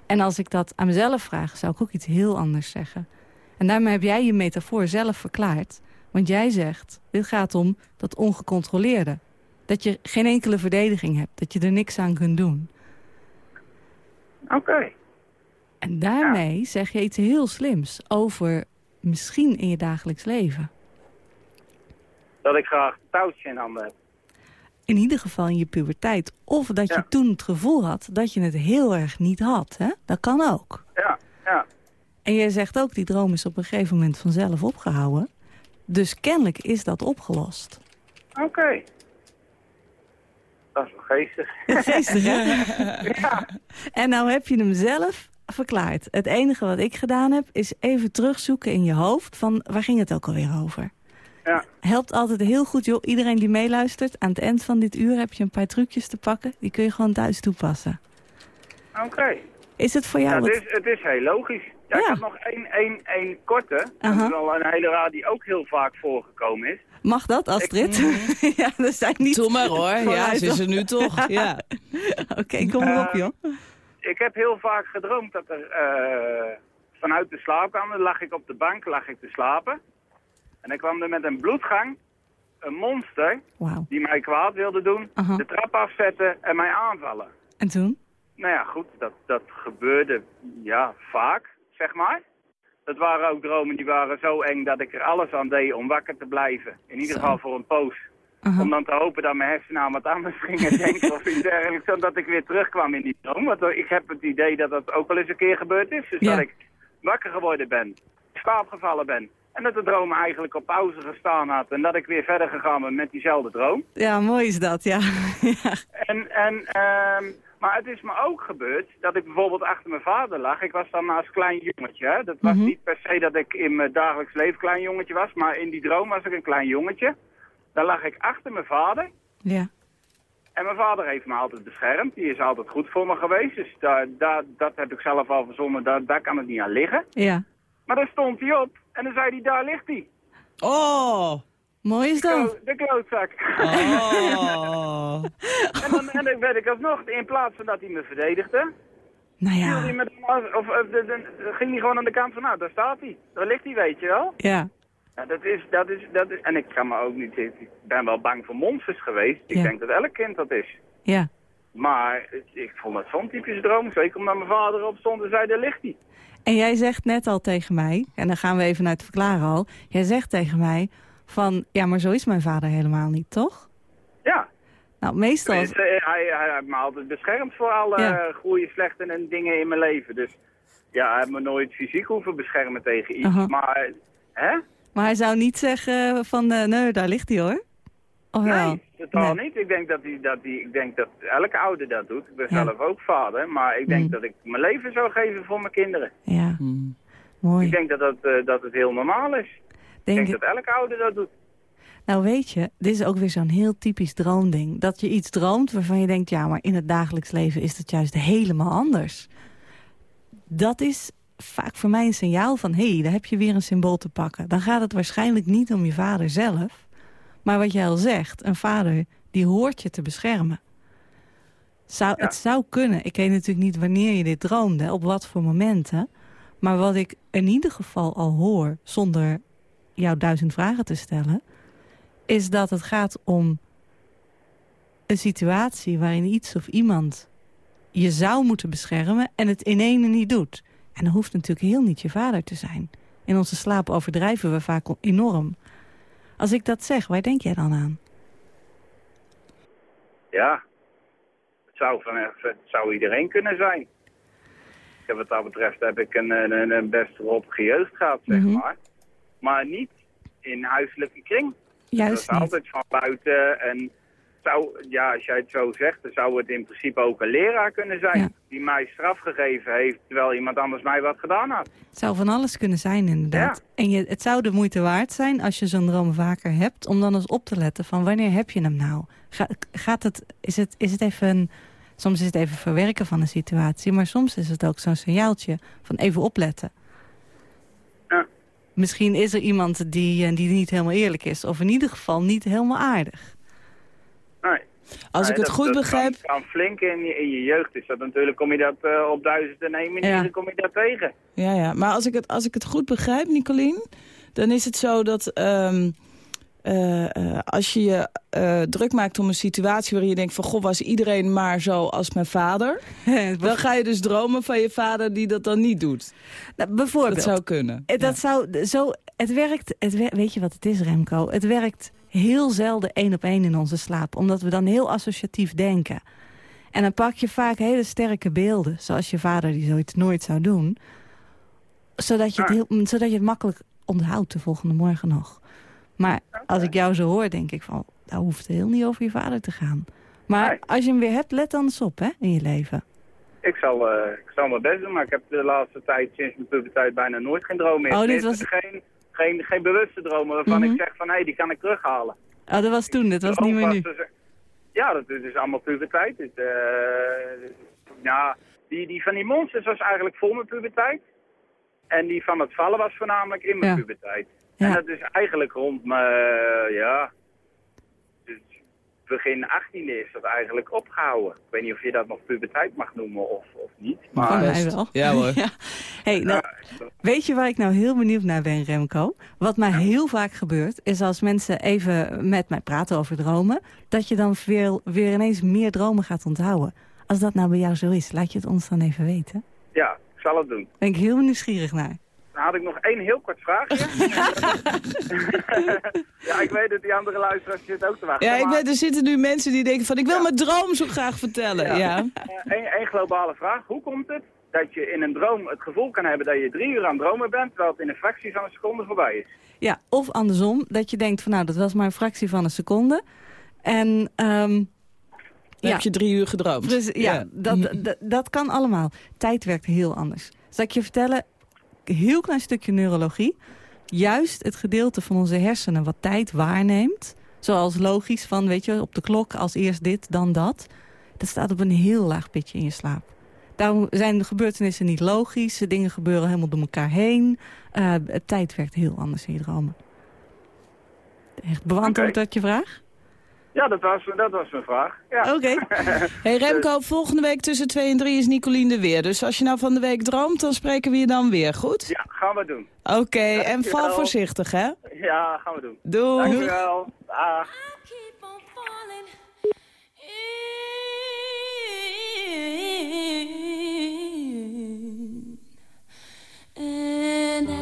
[SPEAKER 4] En als ik dat aan mezelf vraag, zou ik ook iets heel anders zeggen. En daarmee heb jij je metafoor zelf verklaard. Want jij zegt, dit gaat om dat ongecontroleerde. Dat je geen enkele verdediging hebt. Dat je er niks aan kunt doen.
[SPEAKER 7] Oké.
[SPEAKER 4] En daarmee zeg je iets heel slims over misschien in je dagelijks leven.
[SPEAKER 7] Dat ik graag een touwtje in handen heb.
[SPEAKER 4] In ieder geval in je puberteit. Of dat je
[SPEAKER 7] Ja.
[SPEAKER 4] toen het gevoel had dat je het heel erg niet had. Hè? Dat kan ook.
[SPEAKER 7] Ja, ja.
[SPEAKER 4] En jij zegt ook, die droom is op een gegeven moment vanzelf opgehouden. Dus kennelijk is dat opgelost.
[SPEAKER 7] Oké. Dat is wel geestig.
[SPEAKER 4] Geestig, hè? En nou heb je hem zelf verklaard. Het enige wat ik gedaan heb, is even terugzoeken in je hoofd... van waar ging het ook alweer over?
[SPEAKER 7] Ja.
[SPEAKER 4] Helpt altijd heel goed, joh. Iedereen die meeluistert, aan het eind van dit uur heb je een paar trucjes te pakken. Die kun je gewoon thuis toepassen.
[SPEAKER 7] Oké.
[SPEAKER 4] Is het voor
[SPEAKER 7] Ja,
[SPEAKER 4] jou...
[SPEAKER 7] het, is, het is heel logisch. Ja, ik
[SPEAKER 4] Ja.
[SPEAKER 7] heb nog één, één, één korte.
[SPEAKER 4] Aha.
[SPEAKER 7] Dat is al een hele raad die ook heel vaak voorgekomen is.
[SPEAKER 4] Mag dat, Astrid? ja, er zijn niet...
[SPEAKER 3] Doe maar hoor. Ja, ze is er nu toch. Ja.
[SPEAKER 4] Oké, kom erop,
[SPEAKER 7] Eh,
[SPEAKER 4] joh.
[SPEAKER 7] Ik heb heel vaak gedroomd dat er eh, vanuit de slaapkamer lag ik op de bank, lag ik te slapen. En dan kwam er met een bloedgang een monster
[SPEAKER 4] Wauw.
[SPEAKER 7] die mij kwaad wilde doen, de trap afzetten en mij aanvallen.
[SPEAKER 4] En toen?
[SPEAKER 7] Nou ja, goed, dat, dat gebeurde ja, vaak, zeg maar. Dat waren ook dromen die waren zo eng dat ik er alles aan deed om wakker te blijven. In ieder
[SPEAKER 4] Zo.
[SPEAKER 7] geval voor een poos.
[SPEAKER 4] Aha.
[SPEAKER 7] Om dan te hopen dat mijn hersenen aan wat anders gingen denken of iets dergelijks. Zodat ik weer terugkwam in die droom. Want ik heb het idee dat dat ook wel eens een keer gebeurd is. Dus
[SPEAKER 4] Ja.
[SPEAKER 7] dat ik wakker geworden ben, in slaap gevallen ben. En dat de droom eigenlijk op pauze gestaan had. En dat ik weer verder gegaan ben met diezelfde droom.
[SPEAKER 4] Ja, mooi is dat, ja. ja.
[SPEAKER 7] En, en, ehm, maar het is me ook gebeurd dat ik bijvoorbeeld achter mijn vader lag. Ik was dan als klein jongetje. Hè? Dat was
[SPEAKER 4] Mhm.
[SPEAKER 7] niet per se dat ik in mijn dagelijks leven klein jongetje was. Maar in die droom was ik een klein jongetje. Dan lag ik achter mijn vader.
[SPEAKER 4] ja.
[SPEAKER 7] En mijn vader heeft me altijd beschermd. Die is altijd goed voor me geweest. Dus daar, daar, dat heb ik zelf al verzonnen. Daar, daar kan het niet aan liggen.
[SPEAKER 4] Ja.
[SPEAKER 7] Maar dan stond hij op. En dan zei hij, daar ligt hij.
[SPEAKER 3] Oh!
[SPEAKER 4] Mooi is dat.
[SPEAKER 7] De klootzak.
[SPEAKER 3] Oh!
[SPEAKER 7] en, dan, en dan werd ik alsnog, in plaats van dat hij me verdedigde...
[SPEAKER 4] Nou
[SPEAKER 7] hij
[SPEAKER 4] ja.
[SPEAKER 7] me of, of, de- de- ging hij gewoon aan de kant van, nou, daar staat hij. Daar ligt hij, weet je wel.
[SPEAKER 4] Ja.
[SPEAKER 7] Ja, dat is, dat is, dat is, en ik kan me ook niet, ik ben wel bang voor monsters geweest. Ik
[SPEAKER 4] Ja.
[SPEAKER 7] denk dat elk kind dat is.
[SPEAKER 4] Ja.
[SPEAKER 7] Maar ik vond het zo'n typische droom. Zeker omdat mijn vader op stond en zei, daar ligt hij.
[SPEAKER 4] En jij zegt net al tegen mij, en dan gaan we even naar het verklaren al. Jij zegt tegen mij van, ja, maar zo is mijn vader helemaal niet, toch?
[SPEAKER 7] Ja.
[SPEAKER 4] Nou, meestal...
[SPEAKER 7] hij, hij heeft me altijd beschermd voor alle
[SPEAKER 4] Ja.
[SPEAKER 7] goede, slechte en dingen in mijn leven. Dus ja, hij heeft me nooit fysiek hoeven beschermen tegen iets. Maar, hè?
[SPEAKER 4] Maar hij zou niet zeggen van, eh, nee, daar ligt hij hoor. Of wel?
[SPEAKER 7] Nee, totaal
[SPEAKER 4] Nee.
[SPEAKER 7] niet. Ik denk dat, hij, dat hij, ik denk dat elke ouder dat doet. Ik ben
[SPEAKER 4] Ja.
[SPEAKER 7] zelf ook vader, maar ik denk
[SPEAKER 4] Mm.
[SPEAKER 7] dat ik mijn leven zou geven voor mijn kinderen.
[SPEAKER 4] Ja,
[SPEAKER 3] Hmm.
[SPEAKER 4] mooi.
[SPEAKER 7] Ik denk dat, dat, eh, dat het heel normaal is. Ik
[SPEAKER 4] Denk
[SPEAKER 7] denk
[SPEAKER 4] het-
[SPEAKER 7] dat elke ouder dat doet.
[SPEAKER 4] Nou weet je, dit is ook weer zo'n heel typisch droomding. Dat je iets droomt waarvan je denkt... ja, maar in het dagelijks leven is het juist helemaal anders. Dat is vaak voor mij een signaal van... hé, hey, daar heb je weer een symbool te pakken. Dan gaat het waarschijnlijk niet om je vader zelf. Maar wat jij al zegt, een vader die hoort je te beschermen. Zou,
[SPEAKER 7] Ja.
[SPEAKER 4] Het zou kunnen. Ik weet natuurlijk niet wanneer je dit droomde, op wat voor momenten. Maar wat ik in ieder geval al hoor, zonder jou duizend vragen te stellen... is dat het gaat om een situatie waarin iets of iemand je zou moeten beschermen... en het in ene niet doet. En dat hoeft natuurlijk heel niet je vader te zijn. In onze slaap overdrijven we vaak enorm. Als ik dat zeg, waar denk jij dan aan?
[SPEAKER 7] Ja, het zou, van, het zou iedereen kunnen zijn. Heb wat dat betreft heb ik een, een, een best roppige jeugd gehad, zeg
[SPEAKER 4] Mhm.
[SPEAKER 7] maar. Maar niet in huiselijke kring.
[SPEAKER 4] Juist
[SPEAKER 7] dat is
[SPEAKER 4] niet.
[SPEAKER 7] altijd van buiten. En zou, ja, als jij het zo zegt, dan zou het in principe ook een leraar kunnen zijn.
[SPEAKER 4] Ja.
[SPEAKER 7] Die mij straf gegeven heeft, terwijl iemand anders mij wat gedaan had.
[SPEAKER 4] Het zou van alles kunnen zijn, inderdaad.
[SPEAKER 7] Ja.
[SPEAKER 4] En je, het zou de moeite waard zijn, als je zo'n droom vaker hebt... om dan eens op te letten van wanneer heb je hem nou? Ga- gaat het, is, het, is het even... Een, soms is het even verwerken van een situatie... maar soms is het ook zo'n signaaltje van even opletten.
[SPEAKER 7] Ja.
[SPEAKER 4] Misschien is er iemand die, eh, die niet helemaal eerlijk is... of in ieder geval niet helemaal aardig.
[SPEAKER 3] Als ik het
[SPEAKER 7] dat-
[SPEAKER 3] goed
[SPEAKER 7] dat
[SPEAKER 3] begrijp...
[SPEAKER 7] Kan, kan flink in je, in je jeugd is dat natuurlijk, kom je dat eh, op duizend en één manier
[SPEAKER 4] Ja.
[SPEAKER 7] kom je dat tegen.
[SPEAKER 3] Ja, ja. Maar als ik het, als ik het goed begrijp, Nicolien... dan is het zo dat ehm, eh, eh, als je je eh, druk maakt om een situatie... waarin je denkt van, goh, was iedereen maar zo als mijn vader... dan ga je dus dromen van je vader die dat dan niet doet.
[SPEAKER 4] Nou, bijvoorbeeld.
[SPEAKER 3] Dat zou kunnen.
[SPEAKER 4] Dat zou zo. Het werkt. Het wer- weet je wat het is, Remco? Het werkt heel zelden één op één in onze slaap, omdat we dan heel associatief denken. En dan pak je vaak hele sterke beelden, zoals je vader die zoiets nooit zou doen, zodat je het, heel, mm, zodat je het makkelijk onthoudt de volgende morgen nog. Maar als ik jou zo hoor, denk ik van, daar hoeft het heel niet over je vader te gaan. Maar als je hem weer hebt, let dan eens op hè, in je leven.
[SPEAKER 7] Ik zal, eh, ik zal mijn best doen, maar ik heb de laatste tijd sinds mijn puberteit bijna nooit geen droom meer.
[SPEAKER 4] Oh, dit was-
[SPEAKER 7] geen, geen, geen bewuste dromen waarvan
[SPEAKER 4] Mhm.
[SPEAKER 7] ik zeg van, hé, die kan ik terughalen.
[SPEAKER 4] Oh, dat was toen, dat was niet meer nu.
[SPEAKER 7] Dus- ja, dat is, is allemaal puberteit. Het, eh, ja, die, die van die monsters was eigenlijk voor mijn puberteit. En die van het vallen was voornamelijk in mijn
[SPEAKER 4] Ja.
[SPEAKER 7] puberteit.
[SPEAKER 4] Ja.
[SPEAKER 7] En dat is eigenlijk rond mijn, ja, dus begin 18e is dat eigenlijk opgehouden. Ik weet niet of je dat nog puberteit mag noemen of, of niet.
[SPEAKER 4] Van
[SPEAKER 7] Maar
[SPEAKER 4] mij
[SPEAKER 3] best.
[SPEAKER 4] wel.
[SPEAKER 3] Ja, hoor.
[SPEAKER 4] Hey, nou, weet je waar ik nou heel benieuwd naar ben, Remco? Wat mij heel vaak gebeurt, is als mensen even met mij praten over dromen... dat je dan weer, weer ineens meer dromen gaat onthouden. Als dat nou bij jou zo is, laat je het ons dan even weten.
[SPEAKER 7] ja, ik zal het doen.
[SPEAKER 4] Daar ben ik heel nieuwsgierig naar.
[SPEAKER 7] Dan had ik nog één heel kort vraagje. ja, ik weet dat die andere luisteraars zitten ook te wachten.
[SPEAKER 3] Ja, ik
[SPEAKER 7] maar,
[SPEAKER 3] weet, er zitten nu mensen die denken van... ik wil mijn droom zo graag vertellen. Ja.
[SPEAKER 7] eh, één, één globale vraag. Hoe komt het dat je in een droom het gevoel kan hebben dat je drie uur aan het dromen bent, terwijl het in een fractie van een seconde voorbij is.
[SPEAKER 4] Ja, of andersom, dat je denkt van nou, dat was maar een fractie van een seconde. En ehm,
[SPEAKER 3] Dan
[SPEAKER 4] Ja.
[SPEAKER 3] heb je drie uur gedroomd.
[SPEAKER 4] dus, ja, Dat, dat, dat kan allemaal. Tijd werkt heel anders. Zal ik je vertellen, heel klein stukje neurologie. Juist het gedeelte van onze hersenen wat tijd waarneemt... zoals logisch van, weet je, op de klok als eerst dit, dan dat... dat staat op een heel laag pitje in je slaap. Daarom zijn de gebeurtenissen niet logisch. Dingen gebeuren helemaal door elkaar heen. Eh, tijd werkt heel anders in je dromen. Echt beantwoord dat je vraag?
[SPEAKER 7] Ja, dat was, dat was mijn vraag. Ja.
[SPEAKER 4] Oké.
[SPEAKER 3] Hey Remco, volgende week tussen 2 en 3 is Nicolien er weer. Dus als je nou van de week droomt, dan spreken we je dan weer, goed?
[SPEAKER 7] ja, gaan we doen.
[SPEAKER 3] Oké, en val voorzichtig, hè?
[SPEAKER 7] Ja, gaan we doen.
[SPEAKER 3] Doei.
[SPEAKER 7] Dankjewel. Dag.
[SPEAKER 8] keep on falling in. And I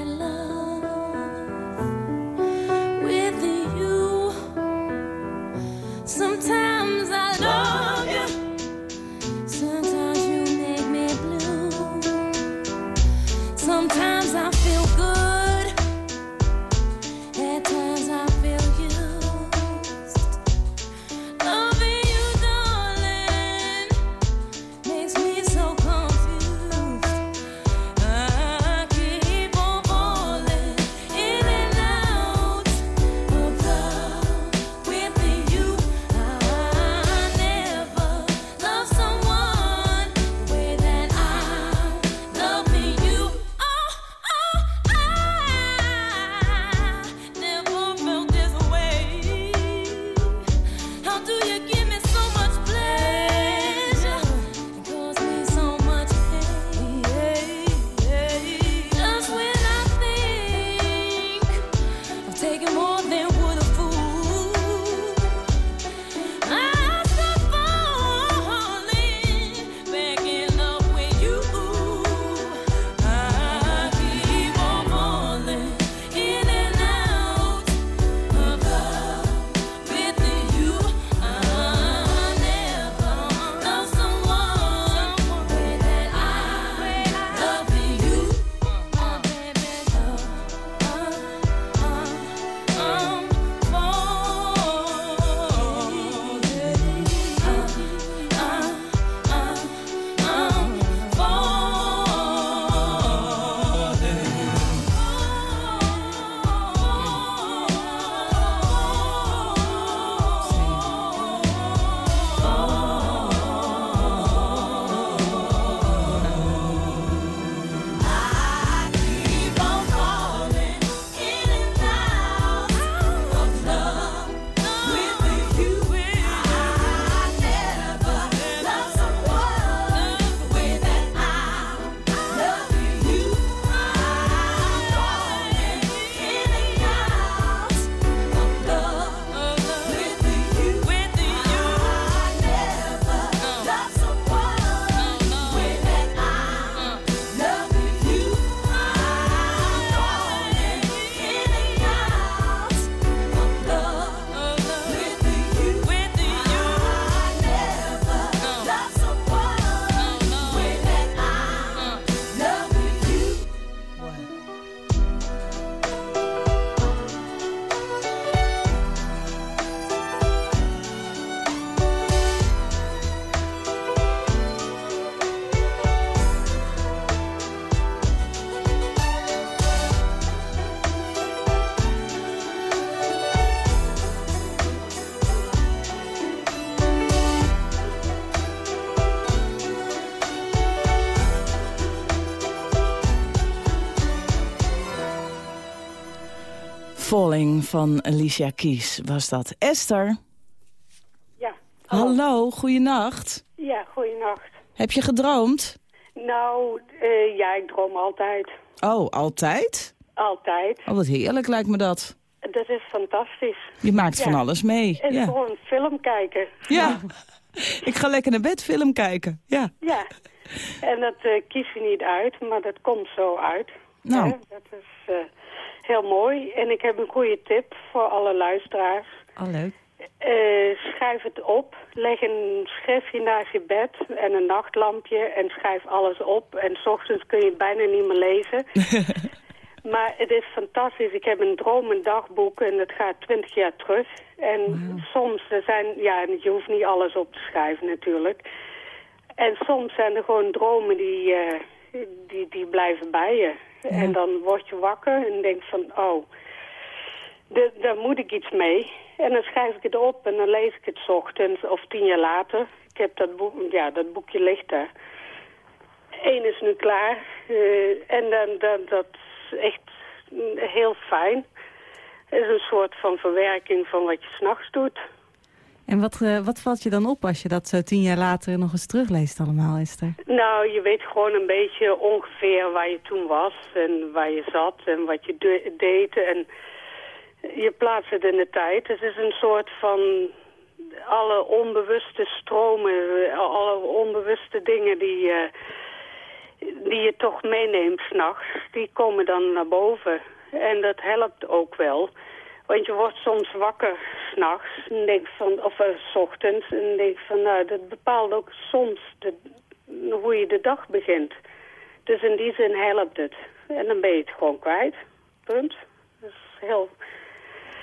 [SPEAKER 8] Falling
[SPEAKER 3] van Alicia Keys was dat. Esther,
[SPEAKER 9] Ja.
[SPEAKER 3] hallo, goeienacht.
[SPEAKER 9] Ja, goeienacht.
[SPEAKER 3] Heb je gedroomd?
[SPEAKER 9] Nou, eh, ja, ik droom altijd.
[SPEAKER 3] Oh, altijd?
[SPEAKER 9] Altijd.
[SPEAKER 3] Oh, wat heerlijk lijkt me dat.
[SPEAKER 9] Dat is fantastisch.
[SPEAKER 3] Je maakt
[SPEAKER 9] Ja.
[SPEAKER 3] van alles mee.
[SPEAKER 9] En
[SPEAKER 3] Ja.
[SPEAKER 9] gewoon film kijken.
[SPEAKER 3] ja. Ik ga lekker naar bed film kijken. Ja.
[SPEAKER 9] Ja. En dat eh, kies je niet uit, maar dat komt zo uit.
[SPEAKER 3] Nou.
[SPEAKER 9] Hè, Dat is eh, heel mooi. En ik heb een goede tip voor alle luisteraars.
[SPEAKER 4] Oh, leuk.
[SPEAKER 9] Eh, schrijf het op. Leg een schriftje naast je bed en een nachtlampje en schrijf alles op. En s ochtends kun je het bijna niet meer lezen. maar het is fantastisch. Ik heb een droom, een dagboek en het gaat twintig jaar terug. En soms er zijn, ja, je hoeft niet alles op te schrijven natuurlijk. En soms zijn er gewoon dromen die, eh, die, die blijven bij je. En dan word je wakker en denk van, oh, daar moet ik iets mee. En dan schrijf ik het op en dan lees ik het ochtends of tien jaar later. Ik heb dat, boek, ja, dat boekje ligt daar. Eén is nu klaar. eh, en dan, dan, dat is echt heel fijn. Het is een soort van verwerking van wat je s'nachts doet.
[SPEAKER 4] En wat, eh, wat valt je dan op als je dat zo tien jaar later nog eens terugleest allemaal, Esther?
[SPEAKER 9] Nou, je weet gewoon een beetje ongeveer waar je toen was en waar je zat en wat je de- deed. En je plaatst het in de tijd. Het is een soort van alle onbewuste stromen, eh, alle onbewuste dingen die, eh, die je toch meeneemt s'nachts, die komen dan naar boven. En dat helpt ook wel. Want je wordt soms wakker s'nachts en denkt van, of eh, s ochtends en denkt van, nou, dat bepaalt ook soms de, hoe je de dag begint. Dus in die zin helpt het. En dan ben je het gewoon kwijt. Punt. Dat is heel...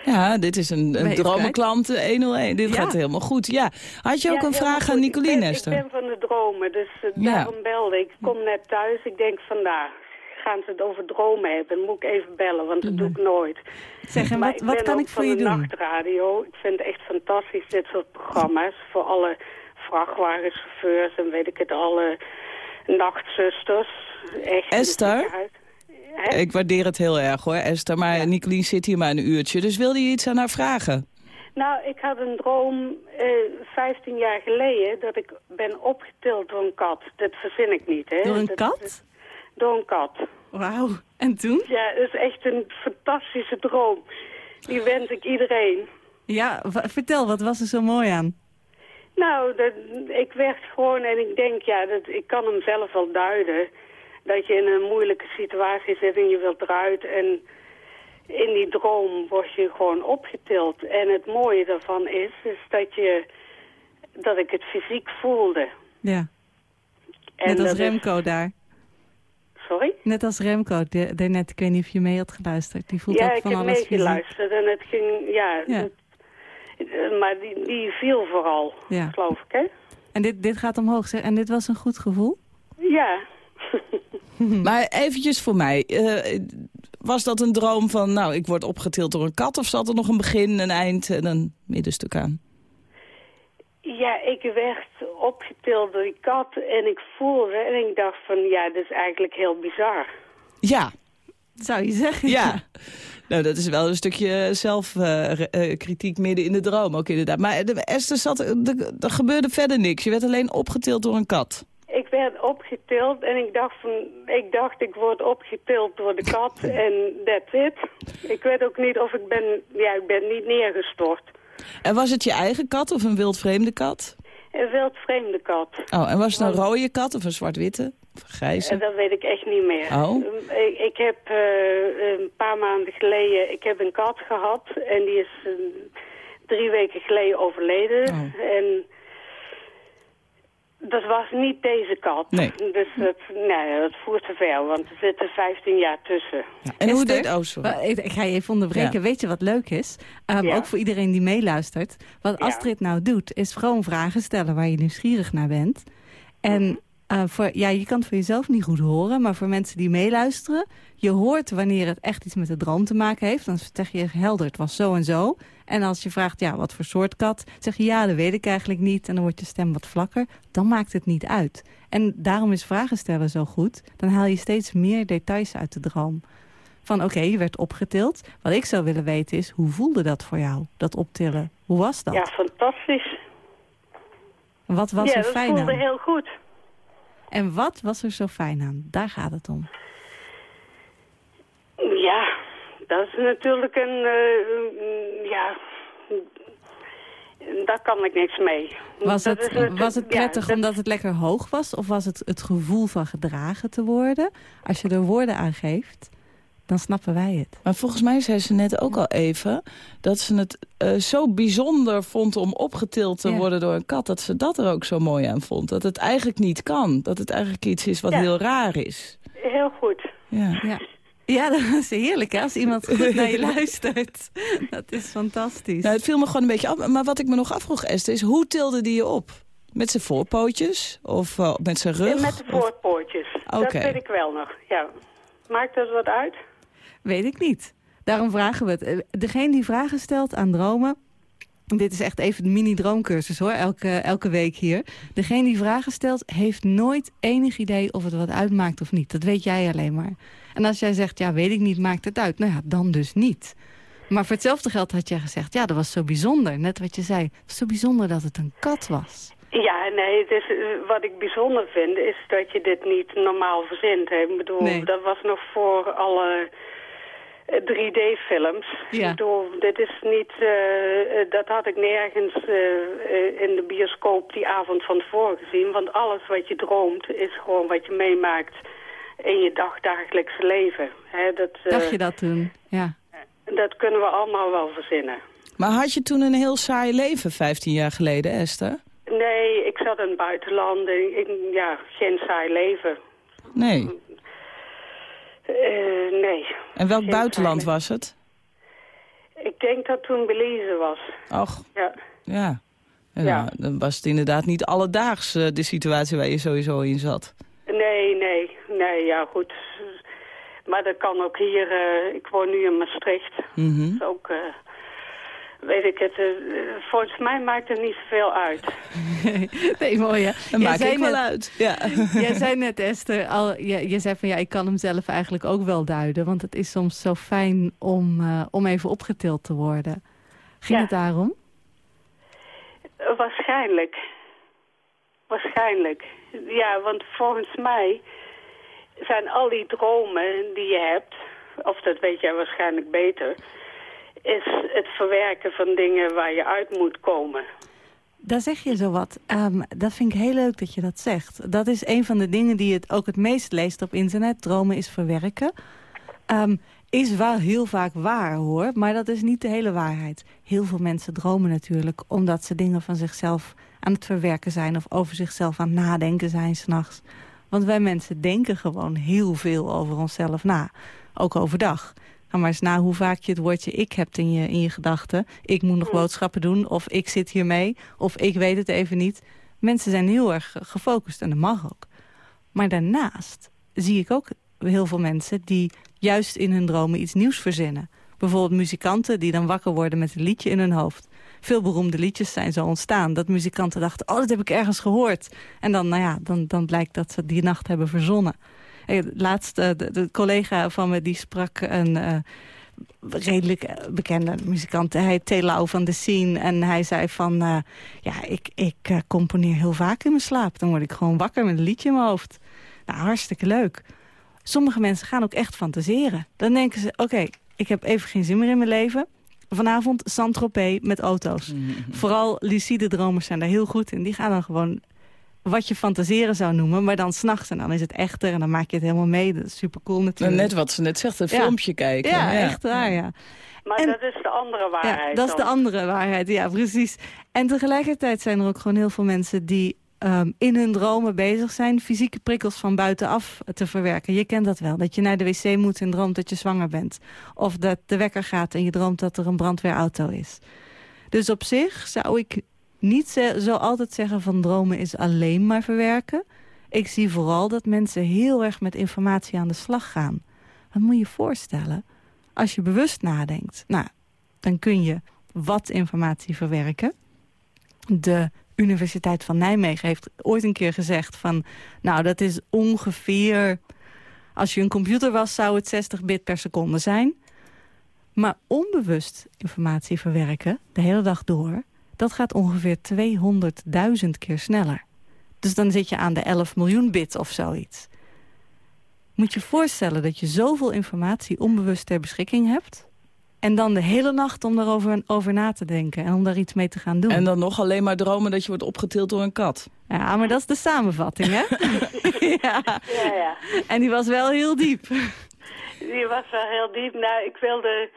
[SPEAKER 3] Ja, dit is een, een dromenklant eh, 101. Dit
[SPEAKER 4] Ja.
[SPEAKER 3] gaat helemaal goed. Ja. Had je ook
[SPEAKER 9] Ja,
[SPEAKER 3] een vraag
[SPEAKER 9] goed.
[SPEAKER 3] aan
[SPEAKER 9] ben-
[SPEAKER 3] Esther?
[SPEAKER 9] Ik ben van de dromen, dus eh,
[SPEAKER 3] Ja.
[SPEAKER 9] daarom belde ik. Ik kom net thuis. Ik denk van, nou, gaan ze het over dromen hebben? Dan moet ik even bellen, want dat doe ik nooit.
[SPEAKER 4] Zeg, en
[SPEAKER 9] Maar
[SPEAKER 4] wat, wat
[SPEAKER 9] ben
[SPEAKER 4] kan
[SPEAKER 9] ook
[SPEAKER 4] ik voor
[SPEAKER 9] van
[SPEAKER 4] je
[SPEAKER 9] de
[SPEAKER 4] doen?
[SPEAKER 9] nachtradio. Ik vind het echt fantastisch, dit soort programma's. Voor alle vrachtwagenchauffeurs en weet ik het, alle nachtzusters. Echt
[SPEAKER 3] Esther? Ik waardeer het heel erg hoor, Esther. Maar Nicolien zit hier maar een uurtje. Dus wilde je iets aan haar vragen?
[SPEAKER 9] Nou, ik had een droom eh 15 jaar geleden dat ik ben opgetild door een kat. Dat verzin ik niet, hè.
[SPEAKER 4] Door een
[SPEAKER 9] Dat-
[SPEAKER 4] kat?
[SPEAKER 9] Door een kat.
[SPEAKER 4] Wauw. En toen?
[SPEAKER 9] Ja, dat is echt een fantastische droom. Die wens ik iedereen.
[SPEAKER 4] Ja, vertel, wat was er zo mooi aan?
[SPEAKER 9] Nou, dat, ik werd gewoon en ik denk, ja, dat, ik kan hem zelf wel duiden. Dat je in een moeilijke situatie zit en je wilt eruit. En in die droom word je gewoon opgetild. En het mooie daarvan is, is dat, je, dat ik het fysiek voelde.
[SPEAKER 4] Ja,
[SPEAKER 9] En
[SPEAKER 4] net als
[SPEAKER 9] is-
[SPEAKER 4] Remco daar.
[SPEAKER 9] Sorry?
[SPEAKER 4] Net als Remco, de- daarnet, ik weet niet of je mee had geluisterd. Die voelt
[SPEAKER 9] ja,
[SPEAKER 4] ook
[SPEAKER 9] ik
[SPEAKER 4] van
[SPEAKER 9] heb
[SPEAKER 4] alles fysiek.
[SPEAKER 9] meegeluisterd en het ging, ja...
[SPEAKER 4] Ja.
[SPEAKER 9] het- eh, maar die, die viel vooral,
[SPEAKER 4] Ja.
[SPEAKER 9] geloof ik, hè?
[SPEAKER 4] En dit, dit gaat omhoog, zeg. En dit was een goed gevoel?
[SPEAKER 9] Ja.
[SPEAKER 3] Maar eventjes voor mij. eh, was dat een droom van, nou, ik word opgetild door een kat... of zat er nog een begin, een eind en een middenstuk aan?
[SPEAKER 9] Ja, ik werd opgetild door die kat en ik voelde en ik dacht van, ja, dat is eigenlijk heel bizar.
[SPEAKER 3] Ja,
[SPEAKER 4] Zou je zeggen?
[SPEAKER 3] ja. Nou, dat is wel een stukje zelfkritiek midden in de droom ook inderdaad. Maar de, Esther zat, er er gebeurde verder niks. Je werd alleen opgetild door een kat.
[SPEAKER 9] Ik werd opgetild en ik dacht van, ik dacht ik word opgetild door de kat en that's it. Ik weet ook niet of ik ben, ja, ik ben niet neergestort.
[SPEAKER 3] En was het je eigen kat of een wildvreemde kat?
[SPEAKER 9] Een wildvreemde kat.
[SPEAKER 3] Oh, en was het een rode kat of een zwart-witte? Of een grijze?
[SPEAKER 9] En dat weet ik echt niet meer.
[SPEAKER 3] Oh.
[SPEAKER 9] Ik, ik heb eh, een paar maanden geleden, ik heb een kat gehad en die is eh, drie weken geleden overleden.
[SPEAKER 3] Oh.
[SPEAKER 9] En dat was niet deze kat.
[SPEAKER 3] Nee.
[SPEAKER 9] Dus dat, nee, dat voert te ver, want er zitten 15 jaar tussen.
[SPEAKER 3] En hoe deed...
[SPEAKER 4] Wel, Ik, ik ga je even onderbreken.
[SPEAKER 3] Ja.
[SPEAKER 4] Weet je wat leuk is? Um,
[SPEAKER 9] Ja.
[SPEAKER 4] Ook voor iedereen die meeluistert. Wat
[SPEAKER 9] Ja.
[SPEAKER 4] Astrid nou doet, is gewoon vragen stellen waar je nieuwsgierig naar bent. En uh, voor, ja, je kan het voor jezelf niet goed horen, maar voor mensen die meeluisteren... je hoort wanneer het echt iets met de droom te maken heeft. Dan zeg je helder, het was zo en zo. En als je vraagt, ja, wat voor soort kat? Zeg je, ja, dat weet ik eigenlijk niet. En dan wordt je stem wat vlakker. Dan maakt het niet uit. En daarom is vragen stellen zo goed. Dan haal je steeds meer details uit de droom. Van oké, je werd opgetild. Wat ik zou willen weten is, hoe voelde dat voor jou, dat optillen? Hoe was dat?
[SPEAKER 9] Ja, fantastisch.
[SPEAKER 4] Wat was
[SPEAKER 9] ja,
[SPEAKER 4] er
[SPEAKER 9] dat
[SPEAKER 4] fijn
[SPEAKER 9] voelde
[SPEAKER 4] aan?
[SPEAKER 9] heel goed.
[SPEAKER 4] En wat was er zo fijn aan? Daar gaat het om.
[SPEAKER 9] Ja, dat is natuurlijk een, eh, ja, daar kan ik niks mee.
[SPEAKER 4] Was
[SPEAKER 9] Dat
[SPEAKER 4] het, was het prettig
[SPEAKER 9] dat-
[SPEAKER 4] omdat het lekker hoog was? Of was het het gevoel van gedragen te worden? Als je er woorden aan geeft, dan snappen wij het.
[SPEAKER 3] Maar volgens mij zei ze net ook al even... dat ze het eh, zo bijzonder vond om opgetild te
[SPEAKER 4] Ja.
[SPEAKER 3] worden door een kat... dat ze dat er ook zo mooi aan vond. Dat het eigenlijk niet kan. Dat het eigenlijk iets is wat
[SPEAKER 9] Ja.
[SPEAKER 3] heel raar is.
[SPEAKER 9] Heel goed.
[SPEAKER 3] Ja.
[SPEAKER 4] Ja. Ja, dat is heerlijk hè, als iemand goed naar je luistert. Dat is fantastisch.
[SPEAKER 3] Nou, het viel me gewoon een beetje af. Maar wat ik me nog afvroeg, Esther, is hoe tilde die je op? Met zijn voorpootjes? Of eh, met zijn rug?
[SPEAKER 9] Met de
[SPEAKER 3] Of-
[SPEAKER 9] voorpootjes. Dat
[SPEAKER 3] Oké.
[SPEAKER 9] weet ik wel nog, ja. Maakt dat wat uit?
[SPEAKER 4] Weet ik niet. Daarom vragen we het. Eh, Degene die vragen stelt aan dromen... Dit is echt even de mini-droomcursus hoor, elke, elke week hier. Degene die vragen stelt, heeft nooit enig idee of het wat uitmaakt of niet. Dat weet jij alleen maar. En als jij zegt, ja, weet ik niet, maakt het uit. Nou ja, dan dus niet. Maar voor hetzelfde geld had jij gezegd, ja, dat was zo bijzonder. Net wat je zei, het was zo bijzonder dat het een kat was.
[SPEAKER 9] Ja, nee, het is, eh, wat ik bijzonder vind is dat je dit niet normaal verzint. Hè. Ik bedoel,
[SPEAKER 4] Nee.
[SPEAKER 9] dat was nog voor alle 3D-films.
[SPEAKER 4] Ja.
[SPEAKER 9] Ik bedoel, dit is niet, eh, eh, dat had ik nergens eh, in de bioscoop die avond van tevoren gezien. Want alles wat je droomt is gewoon wat je meemaakt in je dag, dagelijkse leven. Hè, dat, eh,
[SPEAKER 4] Dacht je dat toen? Ja.
[SPEAKER 9] dat kunnen we allemaal wel verzinnen.
[SPEAKER 3] Maar had je toen een heel saai leven 15 jaar geleden, Esther?
[SPEAKER 9] Nee, ik zat in het buitenland. en Ik, ja, geen saai leven.
[SPEAKER 3] Nee.
[SPEAKER 9] Eh, nee.
[SPEAKER 3] En welk buitenland was het?
[SPEAKER 9] Ik denk dat toen Belize was.
[SPEAKER 3] Och,
[SPEAKER 9] Ja.
[SPEAKER 3] ja. Ja,
[SPEAKER 9] Ja.
[SPEAKER 3] Dan was het inderdaad niet alledaags eh, de situatie waar je sowieso in zat.
[SPEAKER 9] Nee, nee, nee, ja goed. Maar dat kan ook hier. eh, ik woon nu in Maastricht.
[SPEAKER 3] Mhm.
[SPEAKER 9] Dat is ook, weet ik het. eh, volgens mij maakt het niet zoveel uit.
[SPEAKER 4] Nee, mooi hè.
[SPEAKER 3] Dat
[SPEAKER 4] Jij
[SPEAKER 3] maakt wel
[SPEAKER 4] net-
[SPEAKER 3] uit. Ja.
[SPEAKER 4] Jij zei net, Esther, al, je, je zei van ja, ik kan hem zelf eigenlijk ook wel duiden. Want het is soms zo fijn om, eh, om even opgetild te worden. Ging
[SPEAKER 9] Ja.
[SPEAKER 4] het daarom?
[SPEAKER 9] Eh, Waarschijnlijk. Waarschijnlijk. Ja, want volgens mij zijn al die dromen die je hebt, of dat weet jij waarschijnlijk beter, is het verwerken van dingen waar je uit moet komen.
[SPEAKER 4] Daar zeg je zo wat. Ehm, dat vind ik heel leuk dat je dat zegt. Dat is een van de dingen die het ook het meest leest op internet. Dromen is verwerken. Ehm, is wel heel vaak waar hoor, maar dat is niet de hele waarheid. Heel veel mensen dromen natuurlijk omdat ze dingen van zichzelf aan het verwerken zijn... of over zichzelf aan het nadenken zijn s'nachts. Want wij mensen denken gewoon heel veel over onszelf na. Ook overdag. Ga maar eens na hoe vaak je het woordje ik hebt in je, in je gedachten. Ik moet nog boodschappen doen, of ik zit hiermee, of ik weet het even niet. Mensen zijn heel erg gefocust en dat mag ook. Maar daarnaast zie ik ook heel veel mensen die juist in hun dromen iets nieuws verzinnen. Bijvoorbeeld muzikanten die dan wakker worden met een liedje in hun hoofd. Veel beroemde liedjes zijn zo ontstaan. Dat muzikanten dachten, oh, dat heb ik ergens gehoord. En dan, nou ja, dan, dan blijkt dat ze die nacht hebben verzonnen. Laatst, eh, de, de collega van me, die sprak een eh, redelijk eh, bekende muzikant. Hij Telau van de Scene. En hij zei van, eh, ja, ik, ik componeer heel vaak in mijn slaap. Dan word ik gewoon wakker met een liedje in mijn hoofd. Nou, hartstikke leuk. Sommige mensen gaan ook echt fantaseren. Dan denken ze, oké, ik heb even geen zin meer in mijn leven. Vanavond Saint-Tropez met auto's. Vooral lucide dromers zijn daar heel goed in. Die gaan dan gewoon wat je fantaseren zou noemen, maar dan s'nachts. En dan is het echter en dan maak je het helemaal mee. Dat is super cool
[SPEAKER 3] Nou,
[SPEAKER 4] natuurlijk.
[SPEAKER 3] net wat ze net zegt, een
[SPEAKER 4] Ja.
[SPEAKER 3] filmpje kijken.
[SPEAKER 4] ja, echt waar, ja.
[SPEAKER 9] Maar
[SPEAKER 4] En-
[SPEAKER 9] dat is de andere waarheid.
[SPEAKER 4] Ja, dat is de andere waarheid, ja, precies. En tegelijkertijd zijn er ook gewoon heel veel mensen die ehm, in hun dromen bezig zijn... fysieke prikkels van buitenaf te verwerken. Je kent dat wel, dat je naar de wc moet en droomt dat je zwanger bent. Of dat de wekker gaat en je droomt dat er een brandweerauto is. Dus op zich zou ik niet zo altijd zeggen van dromen is alleen maar verwerken. Ik zie vooral dat mensen heel erg met informatie aan de slag gaan. Wat moet je voorstellen? Als je bewust nadenkt, nou, dan kun je wat informatie verwerken. De Universiteit van Nijmegen heeft ooit een keer gezegd van... nou, dat is ongeveer... als je een computer was, zou het 60 bit per seconde zijn. Maar onbewust informatie verwerken, de hele dag door... dat gaat ongeveer 200.000 keer sneller. Dus dan zit je aan de 11 miljoen bit of zoiets. Moet je voorstellen dat je zoveel informatie onbewust ter beschikking hebt... en dan de hele nacht om daarover over na te denken en om daar iets mee te gaan doen.
[SPEAKER 3] En dan nog alleen maar dromen dat je wordt opgetild door een kat.
[SPEAKER 4] Ja, maar dat is de samenvatting, hè? ja.
[SPEAKER 9] Ja, ja.
[SPEAKER 4] En die was wel heel diep.
[SPEAKER 9] die was wel heel diep. Nou, ik wilde...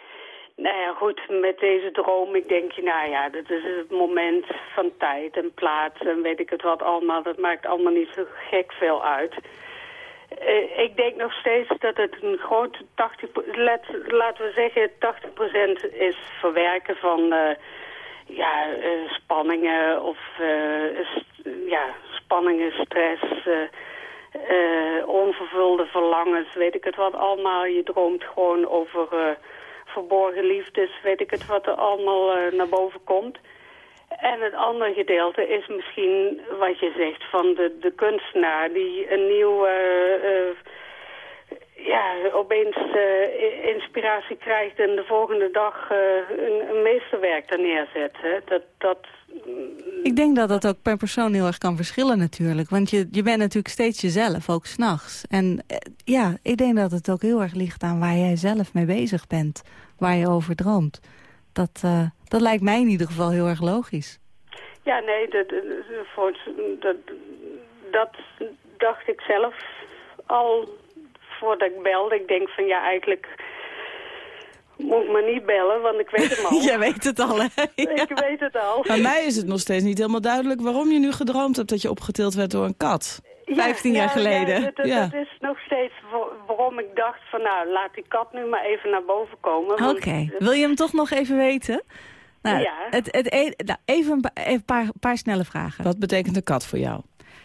[SPEAKER 9] Nou ja, goed, met deze droom, ik denk, je, nou ja, dat is het moment van tijd en plaats en weet ik het wat allemaal. Dat maakt allemaal niet zo gek veel uit. Eh, ik denk nog steeds dat het een grote 80, let, laten we zeggen 80% is verwerken van eh, ja, eh, spanningen of ja, spanningen, stress, onvervulde verlangens, weet ik het wat allemaal. Je droomt gewoon over verborgen liefdes, weet ik het wat er allemaal eh, naar boven komt. En het andere gedeelte is misschien wat je zegt van de, de kunstenaar die een nieuw, eh, eh, ja, opeens eh, inspiratie krijgt en de volgende dag eh, een, een meesterwerk er neerzet. Hè. Dat, dat,
[SPEAKER 4] Ik denk dat dat ook per persoon heel erg kan verschillen natuurlijk. Want je, je bent natuurlijk steeds jezelf, ook s'nachts. En eh, ja, ik denk dat het ook heel erg ligt aan waar jij zelf mee bezig bent. Waar je over droomt. Dat, dat lijkt mij in ieder geval heel erg logisch.
[SPEAKER 9] ja, nee, dat, dat, dat dacht ik zelf al voordat ik belde. Ik denk van ja, eigenlijk moet ik me niet bellen, want ik weet hem al.
[SPEAKER 4] Jij weet het al, hè?
[SPEAKER 9] Ik weet het al.
[SPEAKER 3] Bij mij is het nog steeds niet helemaal duidelijk waarom je nu gedroomd hebt dat je opgetild werd door een kat.
[SPEAKER 4] 15 jaar geleden.
[SPEAKER 9] Ja, dat,
[SPEAKER 3] Ja.
[SPEAKER 9] dat is nog steeds wa- waarom ik dacht van nou, laat die kat nu maar even naar boven komen.
[SPEAKER 4] Oké, wil je hem toch nog even weten? Nou,
[SPEAKER 9] Ja.
[SPEAKER 4] het, het, e- nou, even een pa- even een paar, paar snelle vragen.
[SPEAKER 3] Wat betekent een kat voor jou?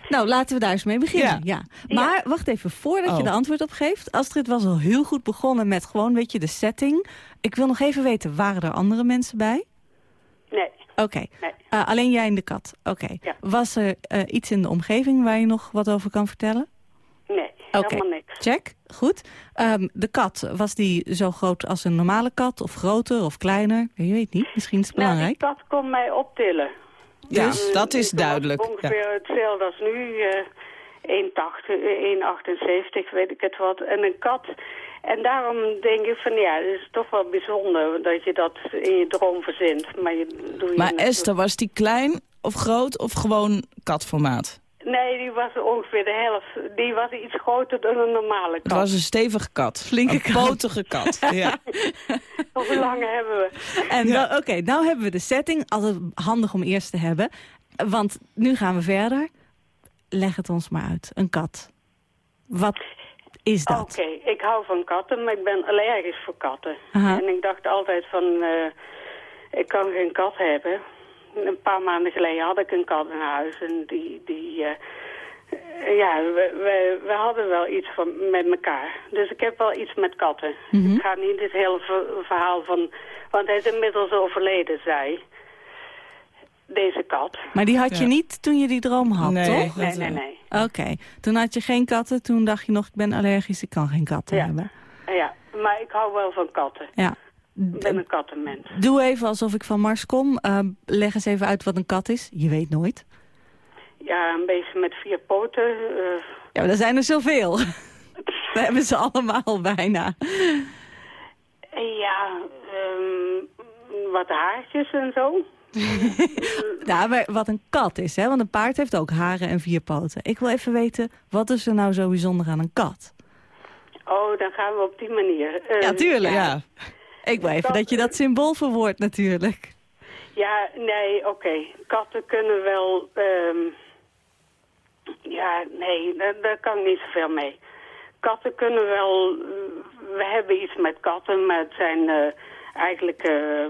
[SPEAKER 4] Nou, laten we daar eens mee beginnen.
[SPEAKER 3] Ja.
[SPEAKER 4] Ja. Maar wacht even, voordat je
[SPEAKER 3] Oh.
[SPEAKER 4] de antwoord op geeft. Astrid was al heel goed begonnen met gewoon, weet je, de setting. Ik wil nog even weten, waren er andere mensen bij?
[SPEAKER 9] Nee,
[SPEAKER 4] Oké,
[SPEAKER 9] nee.
[SPEAKER 4] Eh, alleen jij en de kat. Oké.
[SPEAKER 9] Ja.
[SPEAKER 4] Was er eh, iets in de omgeving waar je nog wat over kan vertellen?
[SPEAKER 9] Nee,
[SPEAKER 4] Oké.
[SPEAKER 9] helemaal niks.
[SPEAKER 4] Check, goed. Ehm, de kat, was die zo groot als een normale kat? Of groter of kleiner? Je weet niet, misschien is het
[SPEAKER 9] Nou, die
[SPEAKER 4] belangrijk.
[SPEAKER 9] kat kon mij optillen.
[SPEAKER 3] Ja,
[SPEAKER 9] Dus,
[SPEAKER 3] dat is duidelijk. Ja.
[SPEAKER 9] Ongeveer hetzelfde als nu. eh 1,80, eh, 1,78, weet ik het wat. En een kat. En daarom denk ik van ja, het is toch wel bijzonder dat je dat in je droom verzint. Maar, je, doe je
[SPEAKER 3] Maar Esther, was die klein of groot of gewoon katformaat?
[SPEAKER 9] Nee, die was ongeveer de helft. Die was iets groter dan een normale
[SPEAKER 3] Het
[SPEAKER 9] kat.
[SPEAKER 3] was een stevige kat.
[SPEAKER 4] Flinke
[SPEAKER 3] een
[SPEAKER 4] kat.
[SPEAKER 3] potige kat. Ja.
[SPEAKER 9] Hoe lang hebben we?
[SPEAKER 4] En dan- Oké, nou hebben we de setting. Altijd handig om eerst te hebben. Want nu gaan we verder. Leg het ons maar uit. Een kat. Wat is dat?
[SPEAKER 9] Oké, ik hou van katten, maar ik ben allergisch voor katten.
[SPEAKER 4] Aha.
[SPEAKER 9] En ik dacht altijd van, eh, ik kan geen kat hebben. Een paar maanden geleden had ik een kat in huis en die, die eh, ja, we, we, we hadden wel iets van, met elkaar. Dus ik heb wel iets met katten.
[SPEAKER 4] Mhm.
[SPEAKER 9] Ik ga niet het hele ver- verhaal van, want hij is inmiddels overleden, zei deze kat.
[SPEAKER 4] Maar die had je
[SPEAKER 3] Ja.
[SPEAKER 4] niet toen je die droom had,
[SPEAKER 3] Nee.
[SPEAKER 4] toch?
[SPEAKER 9] Nee, nee,
[SPEAKER 3] eh,
[SPEAKER 9] nee.
[SPEAKER 4] Oké, toen had je geen katten. Toen dacht je nog, ik ben allergisch, ik kan geen katten
[SPEAKER 9] Ja.
[SPEAKER 4] hebben.
[SPEAKER 9] Ja, maar ik hou wel van katten.
[SPEAKER 4] Ja.
[SPEAKER 9] Ik ben een kattenmens.
[SPEAKER 4] Doe even alsof ik van Mars kom. Eh, leg eens even uit wat een kat is. Je weet nooit.
[SPEAKER 9] Ja, een beetje met vier poten. eh,
[SPEAKER 4] Ja, maar er zijn er zoveel. We hebben ze allemaal bijna.
[SPEAKER 9] Ja, ehm, wat haartjes en zo.
[SPEAKER 4] Nou, maar wat een kat is, hè? Want een paard heeft ook haren en vier poten. Ik wil even weten, wat is er nou zo bijzonder aan een kat?
[SPEAKER 9] Oh, dan gaan we op die manier.
[SPEAKER 4] Ja, tuurlijk.
[SPEAKER 3] Ja.
[SPEAKER 4] Ik wil even dat je dat symbool verwoordt natuurlijk.
[SPEAKER 9] Ja, nee, oké. Katten kunnen wel... ehm, ja, nee, daar, daar kan ik niet zoveel mee. Katten kunnen wel... eh, we hebben iets met katten, maar het zijn eh, eigenlijk eh,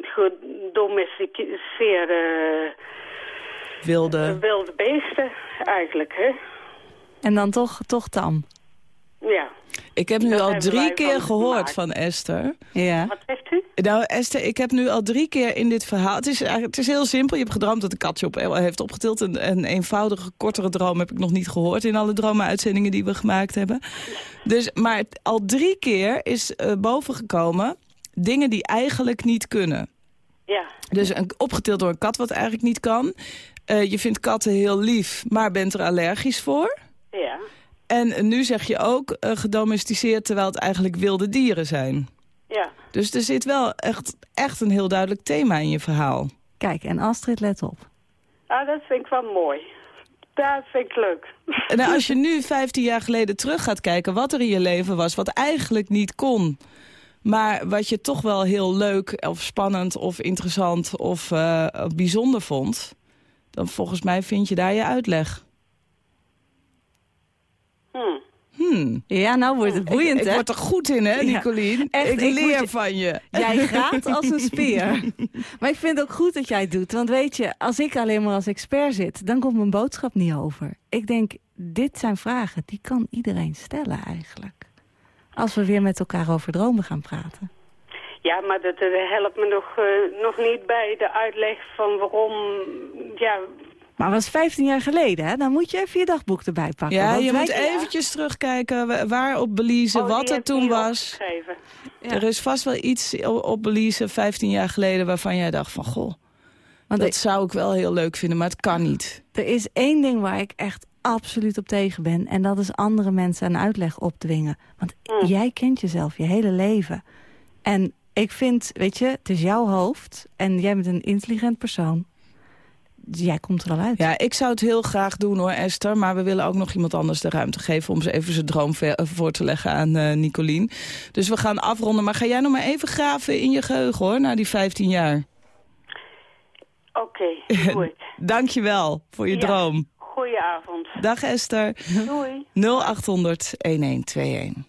[SPEAKER 9] gedomesticeerde
[SPEAKER 3] Wilde.
[SPEAKER 9] wilde beesten, eigenlijk, hè?
[SPEAKER 4] En dan toch, toch tam.
[SPEAKER 9] Ja.
[SPEAKER 3] Ik heb nu
[SPEAKER 9] Dat
[SPEAKER 3] al drie keer
[SPEAKER 9] van
[SPEAKER 3] gehoord van Esther.
[SPEAKER 4] Ja.
[SPEAKER 9] Wat zegt u?
[SPEAKER 3] Nou, Esther, ik heb nu al drie keer in dit verhaal... Het is, eigenlijk- het is heel simpel. Je hebt gedroomd dat een katje op heeft opgetild. Een, een eenvoudige, kortere droom heb ik nog niet gehoord... in alle dromenuitzendingen die we gemaakt hebben. Dus, maar al drie keer is eh, bovengekomen... dingen die eigenlijk niet kunnen.
[SPEAKER 9] Ja.
[SPEAKER 3] Dus een, opgetild door een kat wat eigenlijk niet kan. Eh, je vindt katten heel lief, maar bent er allergisch voor.
[SPEAKER 9] Ja.
[SPEAKER 3] En nu zeg je ook eh, gedomesticeerd... terwijl het eigenlijk wilde dieren zijn.
[SPEAKER 9] Ja.
[SPEAKER 3] Dus er zit wel echt, echt een heel duidelijk thema in je verhaal.
[SPEAKER 4] Kijk, en Astrid, let op.
[SPEAKER 9] Ah, dat vind ik wel mooi. Dat vind ik leuk.
[SPEAKER 3] En als je nu 15 jaar geleden terug gaat kijken wat er in je leven was... wat eigenlijk niet kon, maar wat je toch wel heel leuk of spannend of interessant of eh, bijzonder vond... dan volgens mij vind je daar je uitleg.
[SPEAKER 9] Hm.
[SPEAKER 3] Hmm.
[SPEAKER 4] Ja, nou wordt het boeiend,
[SPEAKER 3] ik, ik
[SPEAKER 4] hè?
[SPEAKER 3] word er goed in, hè,
[SPEAKER 4] Ja.
[SPEAKER 3] Nicolien?
[SPEAKER 4] Echt,
[SPEAKER 3] ik
[SPEAKER 4] ik
[SPEAKER 3] leer
[SPEAKER 4] je-
[SPEAKER 3] van je.
[SPEAKER 4] Jij gaat als een speer. Maar ik vind het ook goed dat jij het doet. Want weet je, als ik alleen maar als expert zit... dan komt mijn boodschap niet over. Ik denk, dit zijn vragen die kan iedereen stellen eigenlijk. Als we weer met elkaar over dromen gaan praten.
[SPEAKER 9] Ja, maar dat, dat helpt me nog, eh, nog niet bij de uitleg van waarom... Ja,
[SPEAKER 4] Maar dat was 15 jaar geleden, hè? Dan moet je even je dagboek erbij pakken.
[SPEAKER 3] Ja,
[SPEAKER 4] want
[SPEAKER 3] je moet eventjes terugkijken wa- waar op Belize,
[SPEAKER 9] oh,
[SPEAKER 3] wat er toen was.
[SPEAKER 4] Ja.
[SPEAKER 3] Er is vast wel iets op Belize 15 jaar geleden waarvan jij dacht van... goh,
[SPEAKER 4] Want
[SPEAKER 3] dat zou ik wel heel leuk vinden, maar het kan niet.
[SPEAKER 4] er is één ding waar ik echt absoluut op tegen ben. En dat is andere mensen een uitleg opdwingen. Want
[SPEAKER 9] Hm.
[SPEAKER 4] jij kent jezelf je hele leven. En ik vind, weet je, het is jouw hoofd. En jij bent een intelligent persoon. Dus jij komt er al uit.
[SPEAKER 3] Ja, ik zou het heel graag doen hoor, Esther. Maar we willen ook nog iemand anders de ruimte geven... om ze even zijn droom eh, voor te leggen aan eh Nicolien. Dus we gaan afronden. Maar ga jij nog maar even graven in je geheugen hoor, na die 15 jaar.
[SPEAKER 9] Oké, goed.
[SPEAKER 3] Dank je wel voor je
[SPEAKER 9] Ja.
[SPEAKER 3] droom.
[SPEAKER 9] Goedenavond.
[SPEAKER 3] Dag Esther.
[SPEAKER 9] Doei.
[SPEAKER 3] 0800 1121.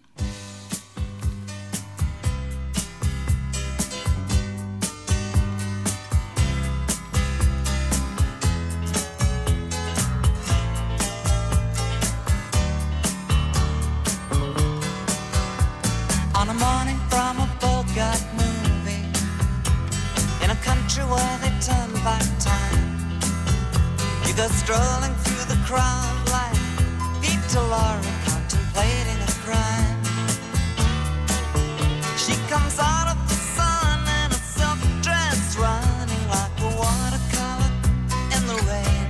[SPEAKER 10] Turn time. You go strolling through the crowd like Peter Laura contemplating a crime. She comes out of the sun in a silk dress, running like a watercolor in the rain.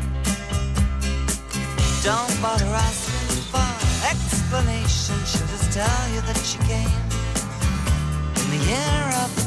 [SPEAKER 10] Don't bother asking for explanation. She'll just tell you that she came in the year of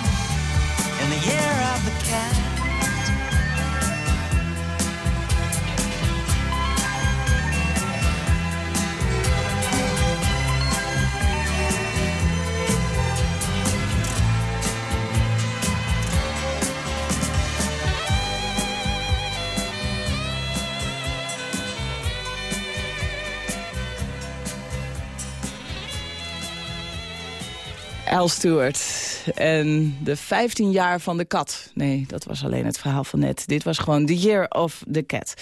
[SPEAKER 10] in the year of the cat.
[SPEAKER 3] Al Stewart en de 15 jaar van de kat. Nee, dat was alleen het verhaal van net. Dit was gewoon The Year of the Cat.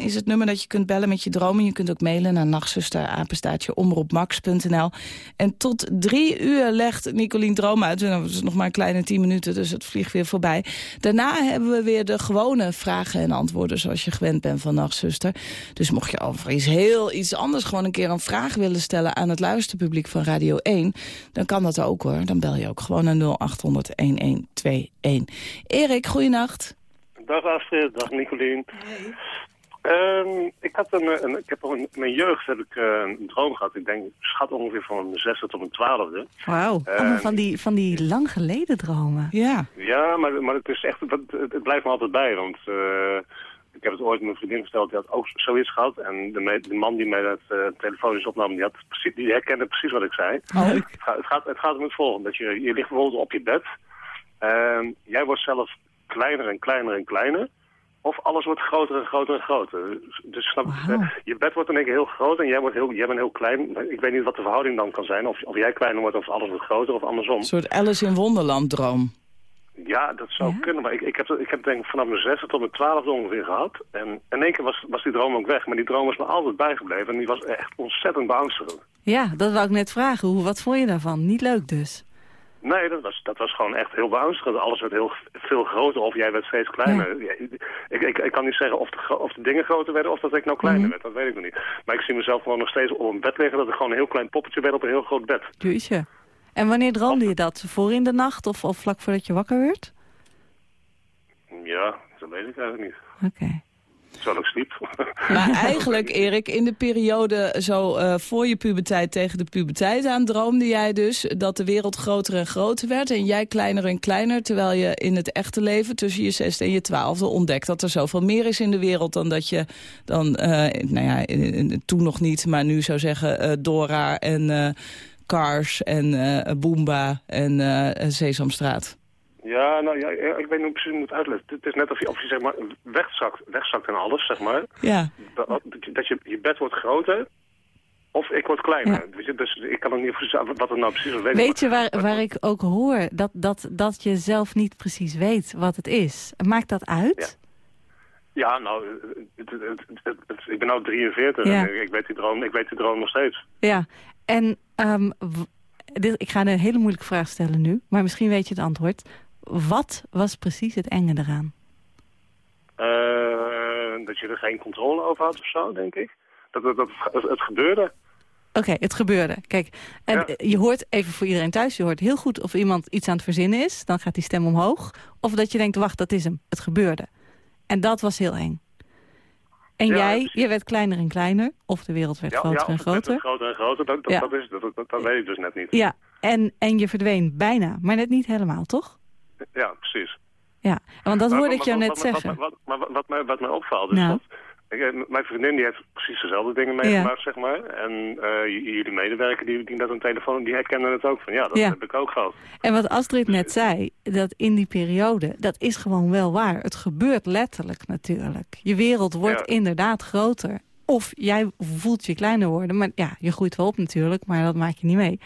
[SPEAKER 3] 0800-1121 is het nummer dat je kunt bellen met je dromen. Je kunt ook mailen naar nachtzusterapenstaatje omroepmax.nl. En tot drie uur legt Nicolien droom uit. En dat is nog maar een kleine 10 minuten, dus het vliegt weer voorbij. Daarna hebben we weer de gewone vragen en antwoorden... zoals je gewend bent van Nachtzuster. Dus mocht je over iets heel iets anders... gewoon een keer een vraag willen stellen aan het luisterpubliek van Radio 1... dan kan dat ook hoor. Dan bel je ook gewoon naar 0800-1121. Erik, goeienacht.
[SPEAKER 11] Dag Astrid, dag Nicolien. Ehm, ik had een, een, ik heb in mijn jeugd heb ik eh, een droom gehad. Ik denk, schat ongeveer van mijn zesde tot mijn twaalfde.
[SPEAKER 4] Wauw,
[SPEAKER 11] Eh,
[SPEAKER 4] van die, van die lang geleden dromen.
[SPEAKER 3] Ja.
[SPEAKER 11] Ja, maar, maar het is echt, het, het- het blijft me altijd bij. Want eh, ik heb het ooit met mijn vriendin verteld, die had ook zoiets gehad. En de, me- de man die mij dat uh, telefonisch opnam, die, had precies, die herkende precies wat ik zei.
[SPEAKER 3] Oh.
[SPEAKER 11] Het, gaat, het, gaat, het gaat om het volgende. Dat je, je ligt bijvoorbeeld op je bed. Ehm, jij wordt zelf kleiner en kleiner en kleiner. Of alles wordt groter en groter en groter. Dus snap je,
[SPEAKER 4] Wauw.
[SPEAKER 11] je bed wordt in één keer heel groot en jij, wordt heel, jij bent heel klein. Ik weet niet wat de verhouding dan kan zijn. Of, of jij kleiner wordt of alles wordt groter of andersom.
[SPEAKER 3] Een soort Alice in Wonderland droom.
[SPEAKER 11] Ja, dat zou
[SPEAKER 4] Ja?
[SPEAKER 11] kunnen. Maar ik, ik heb, ik heb denk ik vanaf mijn zesde tot mijn twaalfde ongeveer gehad. En in één keer was, was die droom ook weg. Maar die droom is me altijd bijgebleven. En die was echt ontzettend beangstigend.
[SPEAKER 4] Ja, dat wou ik net vragen. Hoe, wat vond je daarvan? Niet leuk dus.
[SPEAKER 11] Nee, dat was, dat was gewoon echt heel beangstigend. Alles werd heel veel groter of jij werd steeds kleiner. Ja, ik, ik, ik kan niet zeggen of de, of de dingen groter werden of dat ik nou kleiner
[SPEAKER 4] Mhm.
[SPEAKER 11] werd. Dat weet ik nog niet. Maar ik zie mezelf gewoon nog steeds op een bed liggen... dat ik gewoon een heel klein poppetje werd op een heel groot bed.
[SPEAKER 4] Jeetje. En wanneer droomde je dat? Voor in de nacht of, of vlak voordat je wakker werd?
[SPEAKER 11] Ja, dat weet ik eigenlijk niet.
[SPEAKER 4] Oké.
[SPEAKER 11] Terwijl ik sliep.
[SPEAKER 3] Maar eigenlijk, Erik, in de periode zo eh, voor je puberteit tegen de puberteit aan... droomde jij dus dat de wereld groter en groter werd... en jij kleiner en kleiner, terwijl je in het echte leven... tussen je zesde en je twaalfde ontdekt dat er zoveel meer is in de wereld... dan dat je dan, eh, nou ja, in- in- toen nog niet, maar nu zou zeggen... eh, Dora en eh, Cars en eh Boomba en eh, Sesamstraat.
[SPEAKER 11] Ja, nou ja, ik weet niet precies hoe ik moet uitleggen. Het is net of je, of je zeg maar wegzakt, wegzakt en alles, zeg maar.
[SPEAKER 3] Ja,
[SPEAKER 11] Dat, dat je, je bed wordt groter of ik word kleiner. Dus ik kan er niet precies wat het nou precies is. Weet,
[SPEAKER 4] Weet je waar, waar ik ook hoor dat, dat, dat je zelf niet precies weet wat het is? Maakt dat uit?
[SPEAKER 11] Ja, nou, het, ik ben nu 43
[SPEAKER 4] Ja.
[SPEAKER 11] en ik, ik weet die droom, ik weet die droom nog steeds.
[SPEAKER 4] Ja, en ehm, dit, ik ga een hele moeilijke vraag stellen nu, maar misschien weet je het antwoord. Wat was precies het enge eraan?
[SPEAKER 11] Eh, dat je er geen controle over had of zo, denk ik. Dat, dat, dat, het, het gebeurde.
[SPEAKER 4] Oké, het gebeurde. Kijk, en
[SPEAKER 11] Ja.
[SPEAKER 4] je hoort, even voor iedereen thuis, je hoort heel goed of iemand iets aan het verzinnen is. Dan gaat die stem omhoog. Of dat je denkt, wacht, dat is hem. Het gebeurde. En dat was heel eng. En
[SPEAKER 11] Ja,
[SPEAKER 4] jij,
[SPEAKER 11] precies.
[SPEAKER 4] je werd kleiner en kleiner. Of de wereld werd
[SPEAKER 11] Ja,
[SPEAKER 4] groter
[SPEAKER 11] ja,
[SPEAKER 4] en groter.
[SPEAKER 11] groter en groter, dat, dat,
[SPEAKER 4] Ja.
[SPEAKER 11] dat, is, dat, dat, weet ik dus net niet.
[SPEAKER 4] Ja, en, en je verdween bijna, maar net niet helemaal, toch?
[SPEAKER 11] Ja, precies.
[SPEAKER 4] Ja, want dat
[SPEAKER 11] Maar-
[SPEAKER 4] hoorde ik jou net zeggen.
[SPEAKER 11] Maar, wat, mij, wat mij opvalt is
[SPEAKER 4] Nou.
[SPEAKER 11] dat... ik, eh, mijn vriendin die heeft precies dezelfde dingen meegemaakt, zeg maar. En eh, jullie medewerker die, die net een telefoon, die herkennen het ook van... Ja, dat
[SPEAKER 4] Ja.
[SPEAKER 11] heb ik ook gehad.
[SPEAKER 4] En wat Astrid net zei, dat in die periode, dat is gewoon wel waar. Het gebeurt letterlijk natuurlijk. Je wereld wordt
[SPEAKER 11] Ja.
[SPEAKER 4] inderdaad groter. Of jij voelt je kleiner worden. Maar ja, je groeit wel op natuurlijk, maar dat maak je niet mee.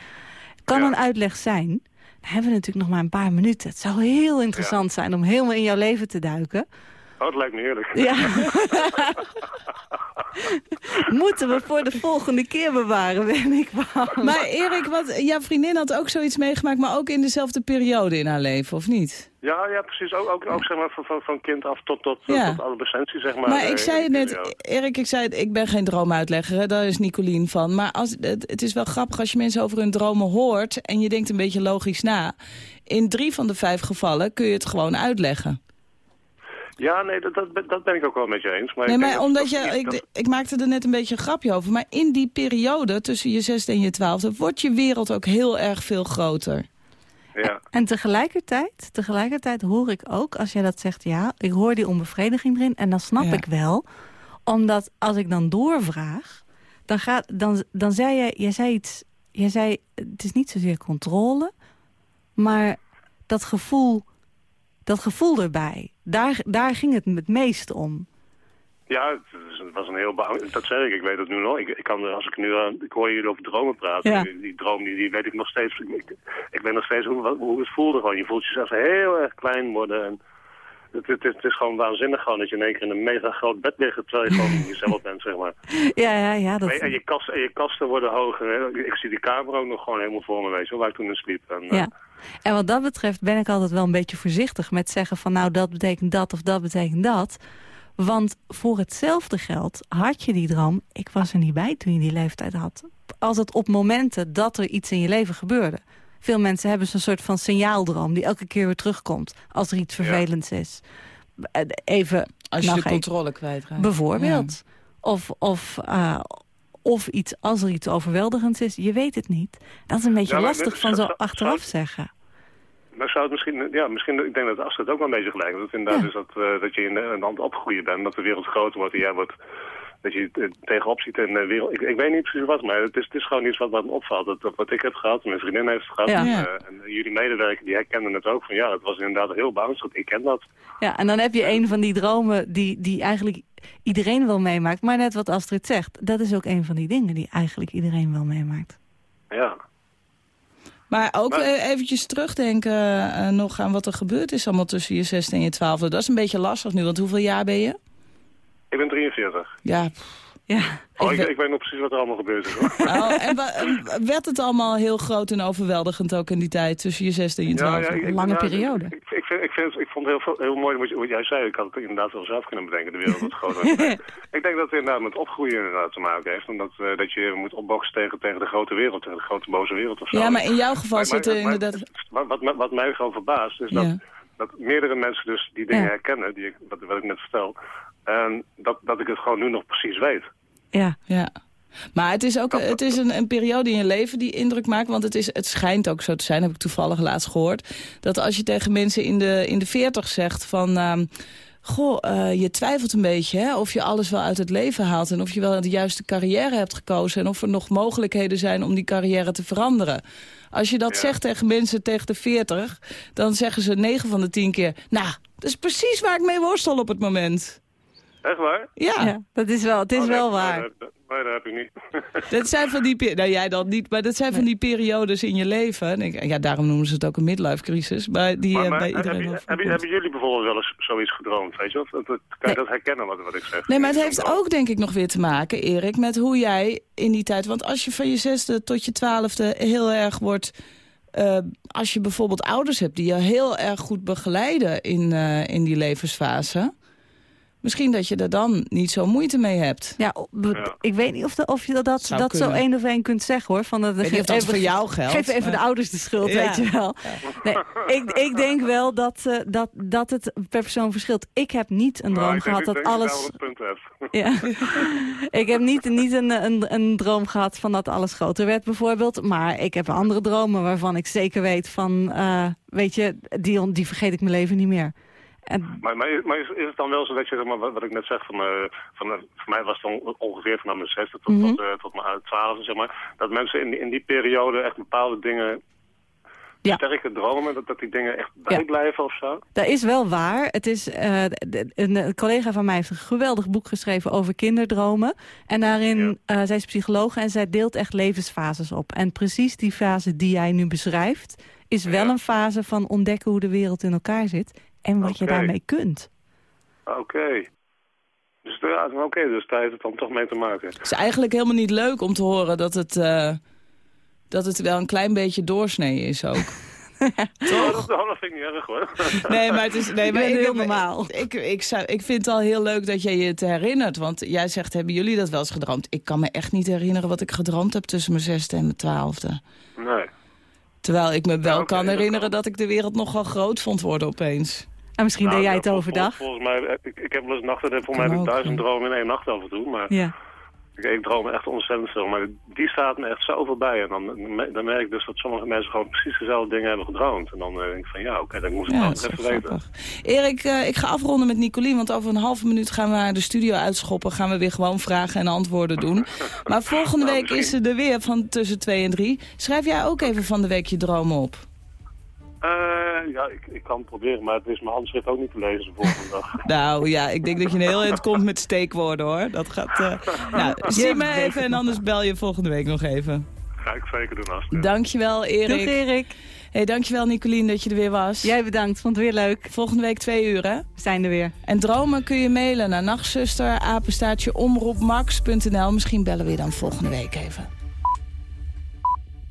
[SPEAKER 4] Kan een uitleg zijn? Dan hebben we natuurlijk nog maar een paar minuten. Het zou heel interessant zijn om helemaal in jouw leven te duiken.
[SPEAKER 11] Oh, het lijkt me heerlijk.
[SPEAKER 4] Ja. Moeten we voor de volgende keer bewaren, ben ik bang.
[SPEAKER 3] Maar Erik, wat, jouw vriendin had ook zoiets meegemaakt... maar ook in dezelfde periode in haar leven, of niet?
[SPEAKER 11] Ja, ja, precies. Ook, ook, ook zeg maar, van, van, van kind af tot, tot,
[SPEAKER 3] Ja.
[SPEAKER 11] tot adolescentie, zeg maar.
[SPEAKER 3] Maar
[SPEAKER 11] eh,
[SPEAKER 3] ik zei het net. Erik, ik zei het, ik ben geen droomuitlegger, hè, daar is Nicolien van. Maar als, het, het is wel grappig als je mensen over hun dromen hoort... en je denkt een beetje logisch na. In drie van de vijf gevallen kun je het gewoon uitleggen.
[SPEAKER 11] Ja, nee, dat, dat, ben- dat ben ik ook wel met je eens. Maar
[SPEAKER 3] Nee,
[SPEAKER 11] ik
[SPEAKER 3] maar
[SPEAKER 11] dat-
[SPEAKER 3] omdat je, ik,
[SPEAKER 11] dat-
[SPEAKER 3] ik maakte er net een beetje een grapje over. Maar in die periode tussen je zesde en je twaalfde... wordt je wereld ook heel erg veel groter.
[SPEAKER 11] ja.
[SPEAKER 4] En tegelijkertijd, tegelijkertijd hoor ik ook, als jij dat zegt, ja, ik hoor die onbevrediging erin. En dan snap
[SPEAKER 3] Ja.
[SPEAKER 4] ik wel, omdat als ik dan doorvraag, dan, gaat, dan, dan zei je, jij zei iets, jij zei, het is niet zozeer controle, maar dat gevoel, dat gevoel erbij, daar, daar ging het het meest om.
[SPEAKER 11] Ja, het was een heel bang. Dat zeg ik, ik weet het nu nog. Ik, ik, kan, als ik nu aan, ik hoor jullie over dromen praten.
[SPEAKER 4] Ja.
[SPEAKER 11] Die, die droom die, die weet ik nog steeds. Ik, ik, weet nog steeds hoe, hoe het voelde gewoon. Je voelt jezelf heel erg klein worden. En het, het, het is gewoon waanzinnig gewoon dat je in één keer in een mega groot bed ligt terwijl je gewoon jezelf bent, zeg maar.
[SPEAKER 4] Ja, ja, ja. Dat,
[SPEAKER 11] En je, kasten, en je kasten worden hoger. Hè. Ik zie die kamer ook nog gewoon helemaal voor me, weet je waar ik toen in sliep. En, eh,
[SPEAKER 4] Ja. En wat dat betreft ben ik altijd wel een beetje voorzichtig met zeggen van nou dat betekent dat of dat betekent dat. Want voor hetzelfde geld had je die droom, ik was er niet bij toen je die leeftijd had. Als het op momenten dat er iets in je leven gebeurde. Veel mensen hebben zo'n soort van signaaldroom die elke keer weer terugkomt als er iets vervelends is. Eh, Even
[SPEAKER 3] Als je de controle kwijtraakt.
[SPEAKER 4] Bijvoorbeeld. Of, of, eh, of iets, als er iets overweldigends is, je weet het niet. Dat is een beetje
[SPEAKER 11] Ja,
[SPEAKER 4] lastig van zo achteraf
[SPEAKER 11] zou-
[SPEAKER 4] zeggen.
[SPEAKER 11] Maar zou het misschien, ja, misschien, ik denk dat Astrid ook wel een beetje gelijk heeft. Dat het inderdaad
[SPEAKER 4] Ja.
[SPEAKER 11] is dat, eh, dat je in een land opgroeien bent, dat de wereld groter wordt en jij wordt, dat je het eh, tegenop ziet in de wereld. Ik, ik weet niet precies wat, maar het is, het is gewoon iets wat, wat me opvalt. Dat, wat ik heb gehad, mijn vriendin heeft het gehad,
[SPEAKER 4] Ja.
[SPEAKER 11] en, eh, en jullie medewerker die herkenden het ook van ja, het was inderdaad heel beangstigend. Ik ken dat.
[SPEAKER 4] Ja, en dan heb je een van die dromen die, die eigenlijk iedereen wel meemaakt. Maar net wat Astrid zegt, dat is ook een van die dingen die eigenlijk iedereen wel meemaakt.
[SPEAKER 11] Ja.
[SPEAKER 3] Maar ook
[SPEAKER 11] Maar-
[SPEAKER 3] eh, eventjes terugdenken eh, nog aan wat er gebeurd is allemaal tussen je zesde en je twaalfde. Dat is een beetje lastig nu, want hoeveel jaar ben je?
[SPEAKER 11] Ik ben 43.
[SPEAKER 3] Ja.
[SPEAKER 4] Ja,
[SPEAKER 11] Oh, ik,
[SPEAKER 3] weet-
[SPEAKER 11] ik weet nog precies wat er allemaal gebeurd is. Hoor.
[SPEAKER 3] Oh, en werd het allemaal heel groot en overweldigend ook in die tijd tussen je zesde en je twaalfde?
[SPEAKER 11] ik- ik-
[SPEAKER 4] lange
[SPEAKER 11] ja,
[SPEAKER 4] periode.
[SPEAKER 11] Ik, ik, vind, ik, vind, ik vond het heel, veel- heel mooi wat, je- wat jij zei. Ik had het inderdaad wel zelf kunnen bedenken. De wereld wordt groter. ik denk dat het inderdaad met opgroeien inderdaad te maken heeft. Omdat eh, dat je moet opboksen tegen, tegen de grote wereld. Tegen de grote boze wereld of zo.
[SPEAKER 3] Ja, maar in jouw geval
[SPEAKER 11] Maar-
[SPEAKER 3] zit er inderdaad...
[SPEAKER 11] Wat, wat, wat, wat mij gewoon verbaast is dat,
[SPEAKER 3] Ja.
[SPEAKER 11] dat meerdere mensen dus die dingen
[SPEAKER 4] Ja.
[SPEAKER 11] herkennen. Die ik, wat, wat ik net vertel. En dat, dat ik het gewoon nu nog precies weet.
[SPEAKER 4] Ja,
[SPEAKER 3] Ja. Maar het is ook het is een, een periode in je leven die indruk maakt. Want het, is, het schijnt ook zo te zijn, heb ik toevallig laatst gehoord. Dat als je tegen mensen in de, in de 40 zegt van... ehm, goh, eh, je twijfelt een beetje hè, of je alles wel uit het leven haalt... en of je wel de juiste carrière hebt gekozen... en of er nog mogelijkheden zijn om die carrière te veranderen. Als je dat
[SPEAKER 11] Ja.
[SPEAKER 3] zegt tegen mensen tegen de 40... dan zeggen ze 9 van de 10 keer... nou, dat is precies waar ik mee worstel op het moment.
[SPEAKER 11] Echt waar?
[SPEAKER 3] Ja.
[SPEAKER 4] ja, dat is wel, het is
[SPEAKER 11] Oh, nee,
[SPEAKER 4] wel waar.
[SPEAKER 11] Nee, dat heb ik niet.
[SPEAKER 3] Dat zijn van die, nou jij dan niet, maar dat zijn van die periodes in je leven. En ik, ja, daarom noemen ze het ook een midlife crisis. Maar die
[SPEAKER 11] Maar,
[SPEAKER 3] eh,
[SPEAKER 11] maar
[SPEAKER 3] bij
[SPEAKER 11] heb
[SPEAKER 3] iedereen
[SPEAKER 11] je-
[SPEAKER 3] wel
[SPEAKER 11] hebben, jullie bijvoorbeeld wel eens zoiets gedroomd, weet je? Of, dat, dat- kan je dat herkennen wat, wat ik zeg?
[SPEAKER 3] Nee, maar het heeft ook denk ik nog weer te maken, Erik, met hoe jij in die tijd... Want als je van je zesde tot je twaalfde heel erg wordt... eh, als je bijvoorbeeld ouders hebt die je heel erg goed begeleiden in, eh, in die levensfase... Misschien dat je er dan niet zo moeite mee hebt.
[SPEAKER 4] Ja, ik weet niet of, de, of je dat,
[SPEAKER 3] Zou
[SPEAKER 4] dat zo één of één kunt zeggen, hoor. Van dat,
[SPEAKER 3] Ik weet niet of dat voor jou geldt.
[SPEAKER 4] Geef even
[SPEAKER 3] maar-
[SPEAKER 4] de ouders de schuld,
[SPEAKER 3] Ja.
[SPEAKER 4] weet je wel. Nee, ik, ik denk wel dat, eh, dat, dat het per persoon verschilt. Ik heb niet een droom gehad dat alles...
[SPEAKER 11] punt.
[SPEAKER 4] Ja. ik heb niet, niet een, een, een droom gehad van dat alles groter werd bijvoorbeeld. Maar ik heb andere dromen waarvan ik zeker weet van... eh, weet je, die, die vergeet ik mijn leven niet meer. En,
[SPEAKER 11] Maar, maar, maar is, het dan wel zo dat je, zeg maar, wat, ik net zeg, van, eh, van, eh, voor mij was het dan ongeveer vanaf mijn zesde tot,
[SPEAKER 4] Mhm.
[SPEAKER 11] tot, eh, tot mijn twaalfde, zeg maar, dat mensen in die, in die periode echt bepaalde dingen
[SPEAKER 4] Ja.
[SPEAKER 11] sterker dromen, dat, dat die dingen echt
[SPEAKER 4] Ja.
[SPEAKER 11] bijblijven of zo?
[SPEAKER 4] Dat is wel waar. Het is, een, collega van mij heeft een geweldig boek geschreven over kinderdromen. En daarin, eh, zij is psycholoog en zij deelt echt levensfases op. En precies die fase die jij nu beschrijft... is wel
[SPEAKER 11] Ja.
[SPEAKER 4] een fase van ontdekken hoe de wereld in elkaar zit... en wat je daarmee kunt.
[SPEAKER 11] Oké. Dus, ja, oké, dus daar heeft het dan toch mee te maken.
[SPEAKER 3] Het is eigenlijk helemaal niet leuk om te horen dat het, eh, dat het wel een klein beetje doorsnee is ook.
[SPEAKER 11] Dat, oh, dat vind ik niet erg hoor.
[SPEAKER 3] Nee, maar het is nee, maar ik,
[SPEAKER 4] heel
[SPEAKER 3] ik-
[SPEAKER 4] normaal.
[SPEAKER 3] Ik, ik, zou, ik vind het al heel leuk dat jij je het herinnert. Want jij zegt, hebben jullie dat wel eens gedroomd? Ik kan me echt niet herinneren wat ik gedroomd heb tussen mijn zesde en mijn twaalfde.
[SPEAKER 11] Nee.
[SPEAKER 3] Terwijl ik me wel
[SPEAKER 11] Ja,
[SPEAKER 3] kan
[SPEAKER 11] dat
[SPEAKER 3] herinneren
[SPEAKER 11] kan.
[SPEAKER 3] dat ik de wereld nogal groot vond worden opeens.
[SPEAKER 4] En misschien
[SPEAKER 11] Nou,
[SPEAKER 4] deed jij
[SPEAKER 11] ja,
[SPEAKER 4] het overdag.
[SPEAKER 11] vol- Volgens mij, ik, ik heb wel eens nachten, volgens mij heb ik duizend dromen in één nacht af en toe. Maar
[SPEAKER 4] Ja.
[SPEAKER 11] ik, ik droom echt ontzettend veel. Maar die staat me echt zoveel bij. En dan, dan merk ik dus dat sommige mensen gewoon precies dezelfde dingen hebben gedroomd. En dan eh, denk ik van ja, oké, dat moet ik
[SPEAKER 3] Ja, dat
[SPEAKER 11] even weten.
[SPEAKER 3] Erik, eh, ik ga afronden met Nicolien, want over een halve minuut gaan we de studio uitschoppen. Gaan we weer gewoon vragen en antwoorden doen. Maar volgende
[SPEAKER 11] Nou,
[SPEAKER 3] week is ze er weer van tussen twee en drie. Schrijf jij ook even van de week je dromen op?
[SPEAKER 11] Eh, ja, ik, ik kan het proberen, maar het is mijn handschrift ook niet te lezen de volgende dag.
[SPEAKER 3] Nou ja, ik denk dat je een heel eind komt met steekwoorden hoor. Dat gaat... eh, nou, zie me even en anders bel je volgende week nog even.
[SPEAKER 11] Ga ik zeker doen, Astrid.
[SPEAKER 3] Dankjewel Erik.
[SPEAKER 4] Doeg Erik.
[SPEAKER 3] Hey, dankjewel Nicolien dat je er weer was.
[SPEAKER 4] Jij bedankt, vond het weer leuk.
[SPEAKER 3] Volgende week twee uur hè?
[SPEAKER 4] We zijn er weer.
[SPEAKER 3] En dromen kun je mailen naar nachtzuster, apenstaartje omroepmax.nl. Misschien bellen we je dan volgende week even.